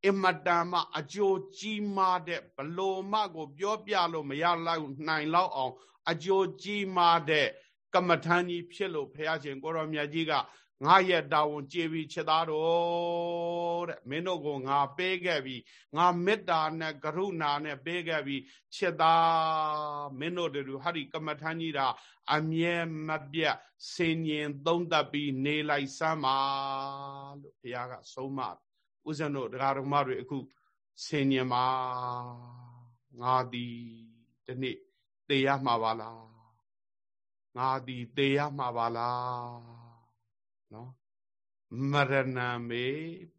အမတန်မှအကျိုးကြီးမားတဲ့ဘလို့မကို ပြောပြလို့မရလောက်နိုင်လောက်အောင် အကျိုးကြီးမားတဲ့ကမ္မထမ်းကြီးဖြစ်လို့ဘုရားရှင်ကိုရောမြတ်ကြီးက ငါရဲ့တာဝန်ကြည်ပြီးချက်သားတော်တဲ့မင်းတို့ကိုငါပေးခဲ့ပြီးငါမေတ္တာနဲ့ကရုဏာနဲ့ပေးခဲ့ပြီးချက်သားမင်းတို့တို့ဟာဒီကမ္မထမ်းကြီးတာအမြဲမပြတ်စင်ញင်သုံးသပ်ပြီးနေလိုက်စမ်းပါလို့ဘုရားကဆုံးမဥစဉ်တို့တရားတော်မတွေအခုစင်ញင်ပါငါသည်ဒီနေ့သေရမှာပါလားငါသည်သေရမှာပါလား နော်မရဏံမေ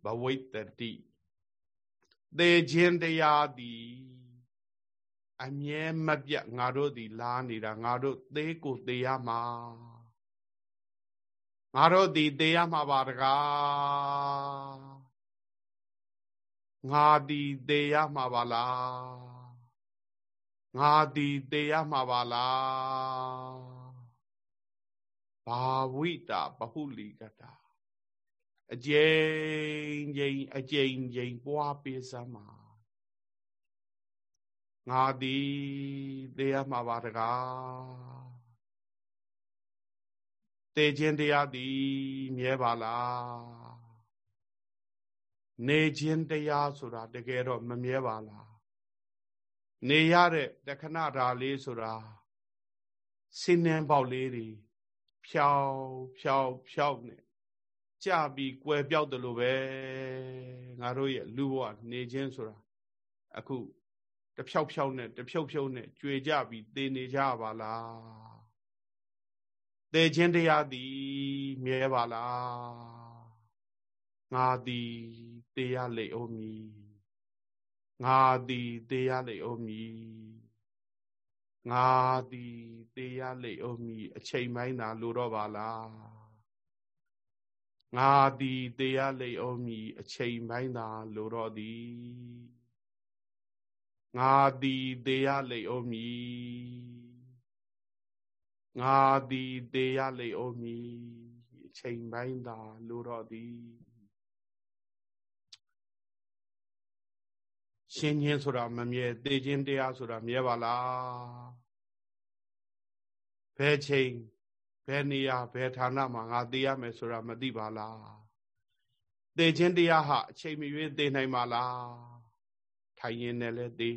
ဘဝိတ္တိသေခြင်းတရားသည်အမြဲမပြတ်ငါတို့သည် လာနေတာငါတို့သေကိုသေရမှာငါတို့သည်သေရမှာပါတကားငါသည်သေရမှာပါလားငါသည်သေရမှာပါလား ဘာဝိတာဘဟုလီကတာအကျိန်ကျိန်အကျိန်ကျိန်ပွားပေးစမ်းပါငါသည်သေရမှာပါတကားသေခြင်းတရားသည်မြဲပါလားနေခြင်းတရားဆိုတာတကယ်တော့မမြဲပါလားနေရတဲ့တခဏဓာလေးဆိုတာစင်းနှင်းပေါက်လေးတွေ ဖြောက်ဖြောက်ဖြောက်နေကြပြီးကွယ်ပြောက်တယ်လို့ပဲငါတို့ရဲ့လူဘဝနေခြင်းဆိုတာအခုတဖြောက်ဖြောက်နဲ့တဖြုတ်ဖြုတ်နဲ့ကြွေကြပြီးသေနေကြပါလားသေခြင်းတရားသည်မြဲပါလားငါသည်သေရလိမ့်အောင်မည်ငါသည်သေရလိမ့်အောင်မည် ငါသည်သေရလိမ့်အောင်မည်အချိန်ပိုင်းသာလိုတော့ပါလားငါသည်သေရလိမ့်အောင်မည်အချိန်ပိုင်းသာလိုတော့သည်ငါသည်သေရလိမ့်အောင်မည်ငါသည်သေရလိမ့်အောင်မည်အချိန်ပိုင်းသာလိုတော့သည် ရှင်ချင်းဆိုတာမမြဲသေခြင်းတရားဆိုတာမြဲပါလားဘယ်ချိန်ဘယ်နေရာဘယ်ဌာနမှာငါသေရမယ်ဆိုတာမသိပါလားသေခြင်းတရားဟာအချိန်မရွေးသေနိုင်ပါလားထိုင်ရင်နဲ့လည်းသေ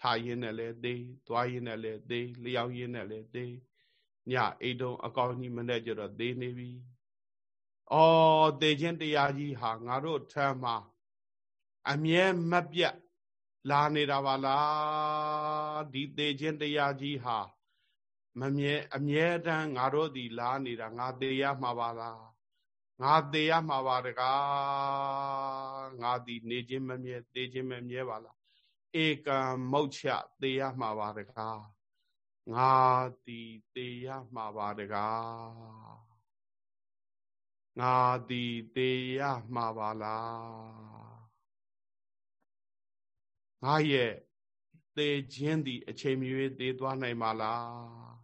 ထားရင်နဲ့လည်းသေသွားရင်နဲ့လည်းသေလျှောက်ရင်နဲ့လည်းသေညအိတ်တုံးအကောင်းကြီးမနဲ့ကြတော့သေနေပြီ။အော်သေခြင်းတရားကြီးဟာငါတို့ထမ်းမှာအမြဲမပြတ် လာနေတာပါလားဒီသေခြင်းတရားကြီးဟာမမြဲအမြဲတမ်းငါတို့ဒီလာနေတာငါသေရမှာပါလားငါသေရမှာပါတကားငါဒီနေခြင်းမမြဲသေခြင်းမမြဲပါလားဧကံမုတ်ချသေရမှာပါတကားငါသည်သေရမှာပါတကားငါသည်သေရမှာပါလား ငါရဲ့သေခြင်းသည်အချိန်မရွေးသေသွားနိုင်ပါလား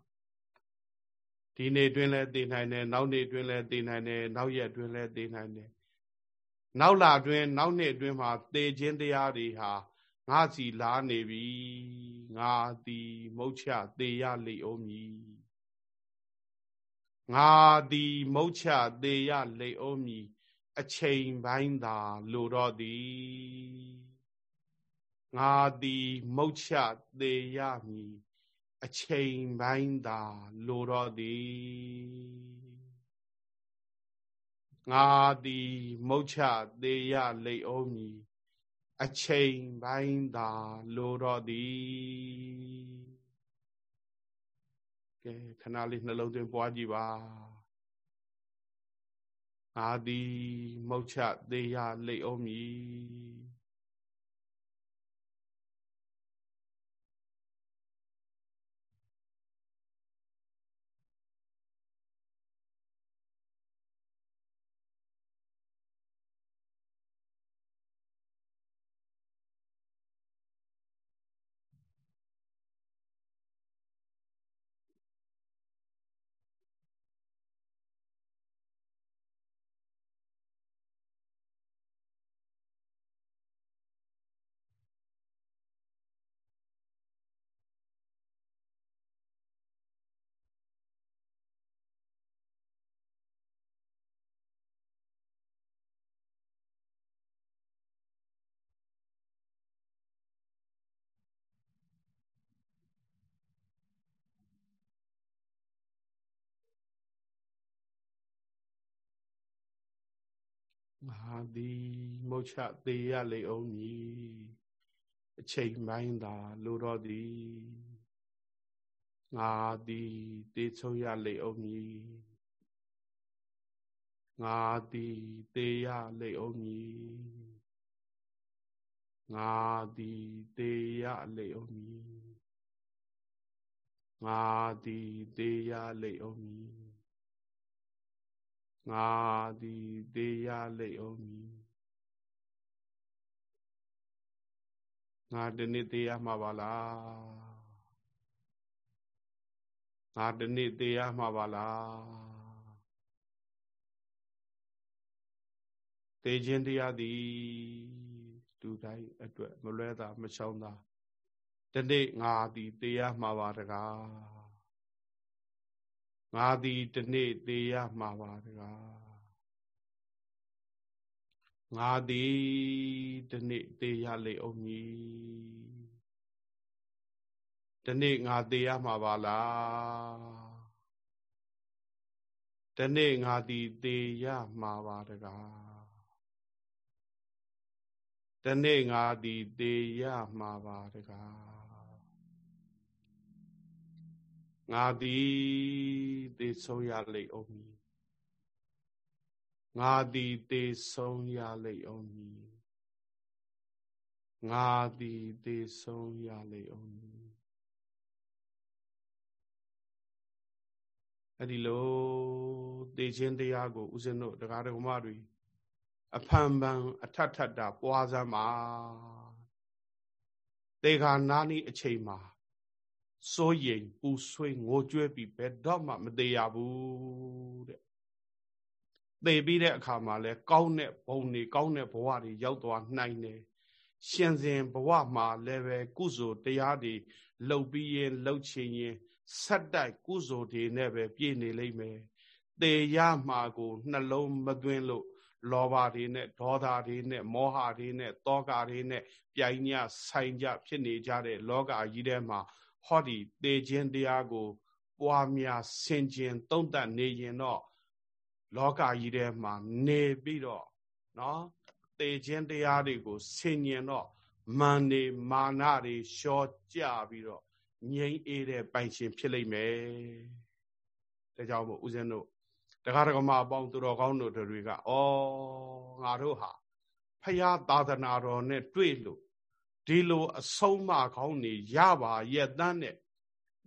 ဒီနေ့တွင်လည်းသေနိုင်တယ်နောက်နေ့တွင်လည်းသေနိုင်တယ်နောက်ရက်တွင်လည်းသေနိုင်တယ်နောက်လတွင်နောက်နှစ်တွင်မှာသေခြင်းတရားတွေဟာငါစီလာနေပြီငါသည်မုတ်ချသေးရလိမ့်အောင်မည်ငါသည်မုတ်ချသေးရလိမ့်အောင်မည်အချိန်ပိုင်းသာလိုတော့သည် ငါသည်မုတ်ချသေးရမည်အချိန်ပိုင်းသာလိုတော့သည်ငါသည်မုတ်ချသေးရလိမ့်အောင်မည်အချိန်ပိုင်းသာလိုတော့သည်ကဲခဏလေးနှလုံးသွင်းပွားကြည့်ပါအာသည်မုတ်ချသေးရလိမ့်အောင်မည် ငါသည်မုတ်ချသေးရလေအောင်မည်အချိန်ပိုင်းသာလိုတော့သည်ငါသည်တေဆုံးရလေအောင်မည်ငါသည်တေရလေအောင်မည်ငါသည်တေရလေအောင်မည်ငါသည်တေရလေအောင်မည် ငါသည်သေရလိမ့်အောင်မည်ငါတနေ့သေရမှာပါလားငါတနေ့သေရမှာပါလားသေခြင်းတရားသည်လူတိုင်းအတွက်မလွဲတာမချောင်းတာတနေ့ငါသည်သေရမှာပါတကား ငါသည်တနေ့သေးရမှာပါတကားငါသည်ဒီနေ့သေရလိမ့်အောင်မည်ဒီနေ့ငါသေရမှာပါလားဒီနေ့ငါသည်သေရမှာပါတကားဒီနေ့ငါသည်သေရမှာပါတကား ငါသည်သေဆုံးရလိမ့်အောင်မည်ငါသည်သေဆုံးရလိမ့်အောင်မည်ငါသည်သေဆုံးရလိမ့်အောင်မည်အဲ့ဒီလိုသေခြင်းတရားကိုဦးဇင်းတို့တရားတော်မတွေအဖန်ပန်အထထတာပွားစမ်းပါသေခါနာနီအချိန်မှာ စိုးရိမ်ပူဆွေးငိုကြွေးပြီးဘယ်တော့မှမသေးရဘူးတဲ့သေပြီးတဲ့အခါမှာလဲကောင်းတဲ့ဘုံတွေကောင်းတဲ့ဘဝတွေရောက်သွားနိုင်တယ်ရှင်စဉ်ဘဝမှာလည်းပဲကုစုတရားတွေလှုပ်ပြီးရင်လှုပ်ချင်ရင်ဆက်တိုက်ကုစုတွေနဲ့ပဲပြည့်နေလိမ့်မယ်သေရမှာကိုနှလုံးမသွင်းလို့လောဘတွေနဲ့ဒေါသတွေနဲ့မောဟတွေနဲ့တောကတွေနဲ့ပြိုင်ညဆိုင်ကြဖြစ်နေကြတဲ့လောကကြီးထဲမှာ ဟောဒီသေခြင်းတရားကို ပွားများဆင်ခြင်သုံးသပ်နေရင်တော့လောကကြီးထဲမှာနေပြီးတော့နော်သေခြင်းတရားတွေကိုဆင်ញင်တော့မာနေမာနတွေလျှော့ကြပြီးတော့ငြိမ်းအေးတဲ့ပိုင်ရှင်ဖြစ်လိမ့်မယ်ဒါကြောင့်မို့ဦးဇင်းတို့တရားဓမ္မအပေါင်းသူတော်ကောင်းတို့တွေကဩငါတို့ဟာဖရာသာသနာတော်နဲ့တွေ့လို့ ဒီလိုအဆုံးမကောင်းနေရပါရဲ့တန်းနဲ့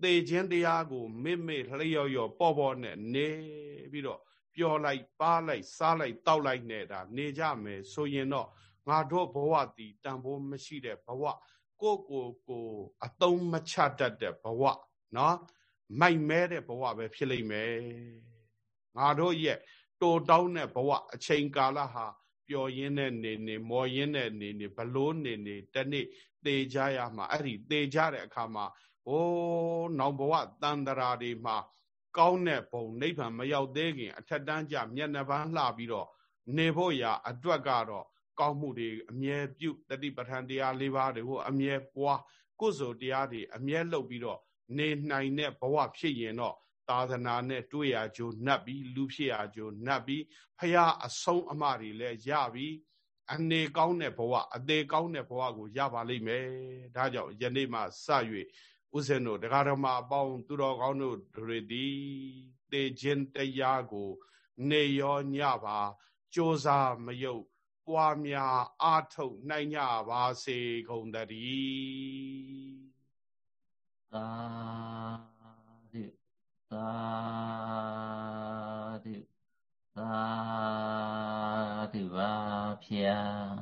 သေခြင်းတရားကိုမေ့မေ့လျော့လျော့ပေါ့ပေါ့နဲ့နေပြီးတော့ပျော်လိုက်ပါလိုက်စားလိုက်တောက်လိုက်နေတာနေကြမယ်ဆိုရင်တော့ငါတို့ဘဝတည်တန်ဖိုးမရှိတဲ့ဘဝကိုကိုကိုအတုံးမချတတ်တဲ့ဘဝနော်မိုက်မဲတဲ့ဘဝပဲဖြစ်လိမ့်မယ်ငါတို့ရဲ့တိုတောင်းတဲ့ဘဝအချိန်ကာလဟာ ပျော်ရင်းနဲ့နေနေမော်ရင်းနဲ့နေနေဘလို့နေနေတနေ့သေကြရမှာအဲ့ဒီသေကြတဲ့အခါမှာဟိုးနောက်ဘဝတန်တရာတွေမှာကောင်းတဲ့ဘုံနိဗ္ဗာန်မရောက်သေးခင် အထက်တန်းကြမျက်နှာပန်းလှပြီးတော့နေဖို့ရာအတွက်ကတော့ကောင်းမှုတွေအမြဲပြုတတိပဋ္ဌာန်တရား၄ပါးတွေကိုအမြဲပွားကုသိုလ်တရားတွေအမြဲလုပ်ပြီးတော့နေနိုင်တဲ့ဘဝဖြစ်ရင်တော့ သာသနာနဲ့တွေ့ရကြိုးနှပ်ပြီးလူဖြစ်ရကြိုးနှပ်ပြီးဖရာအဆုံးအမတွေလည်းရပြီးအနေကောင်းတဲ့ဘဝအသေးကောင်းတဲ့ဘဝကိုရပါလိမ့်မယ်ဒါကြောင့်ယနေ့မှစ၍ဥစဉ်တို့တရားတော်မှာအပေါင်းသူတော်ကောင်းတို့တွေသည်သေခြင်းတရားကို နေရောညပါကြိုးစားမယုတ်ပွားများအားထုတ်နိုင်ကြပါစေကုန်တည်းသာဓု သာဓုသာဓုပါဖျာ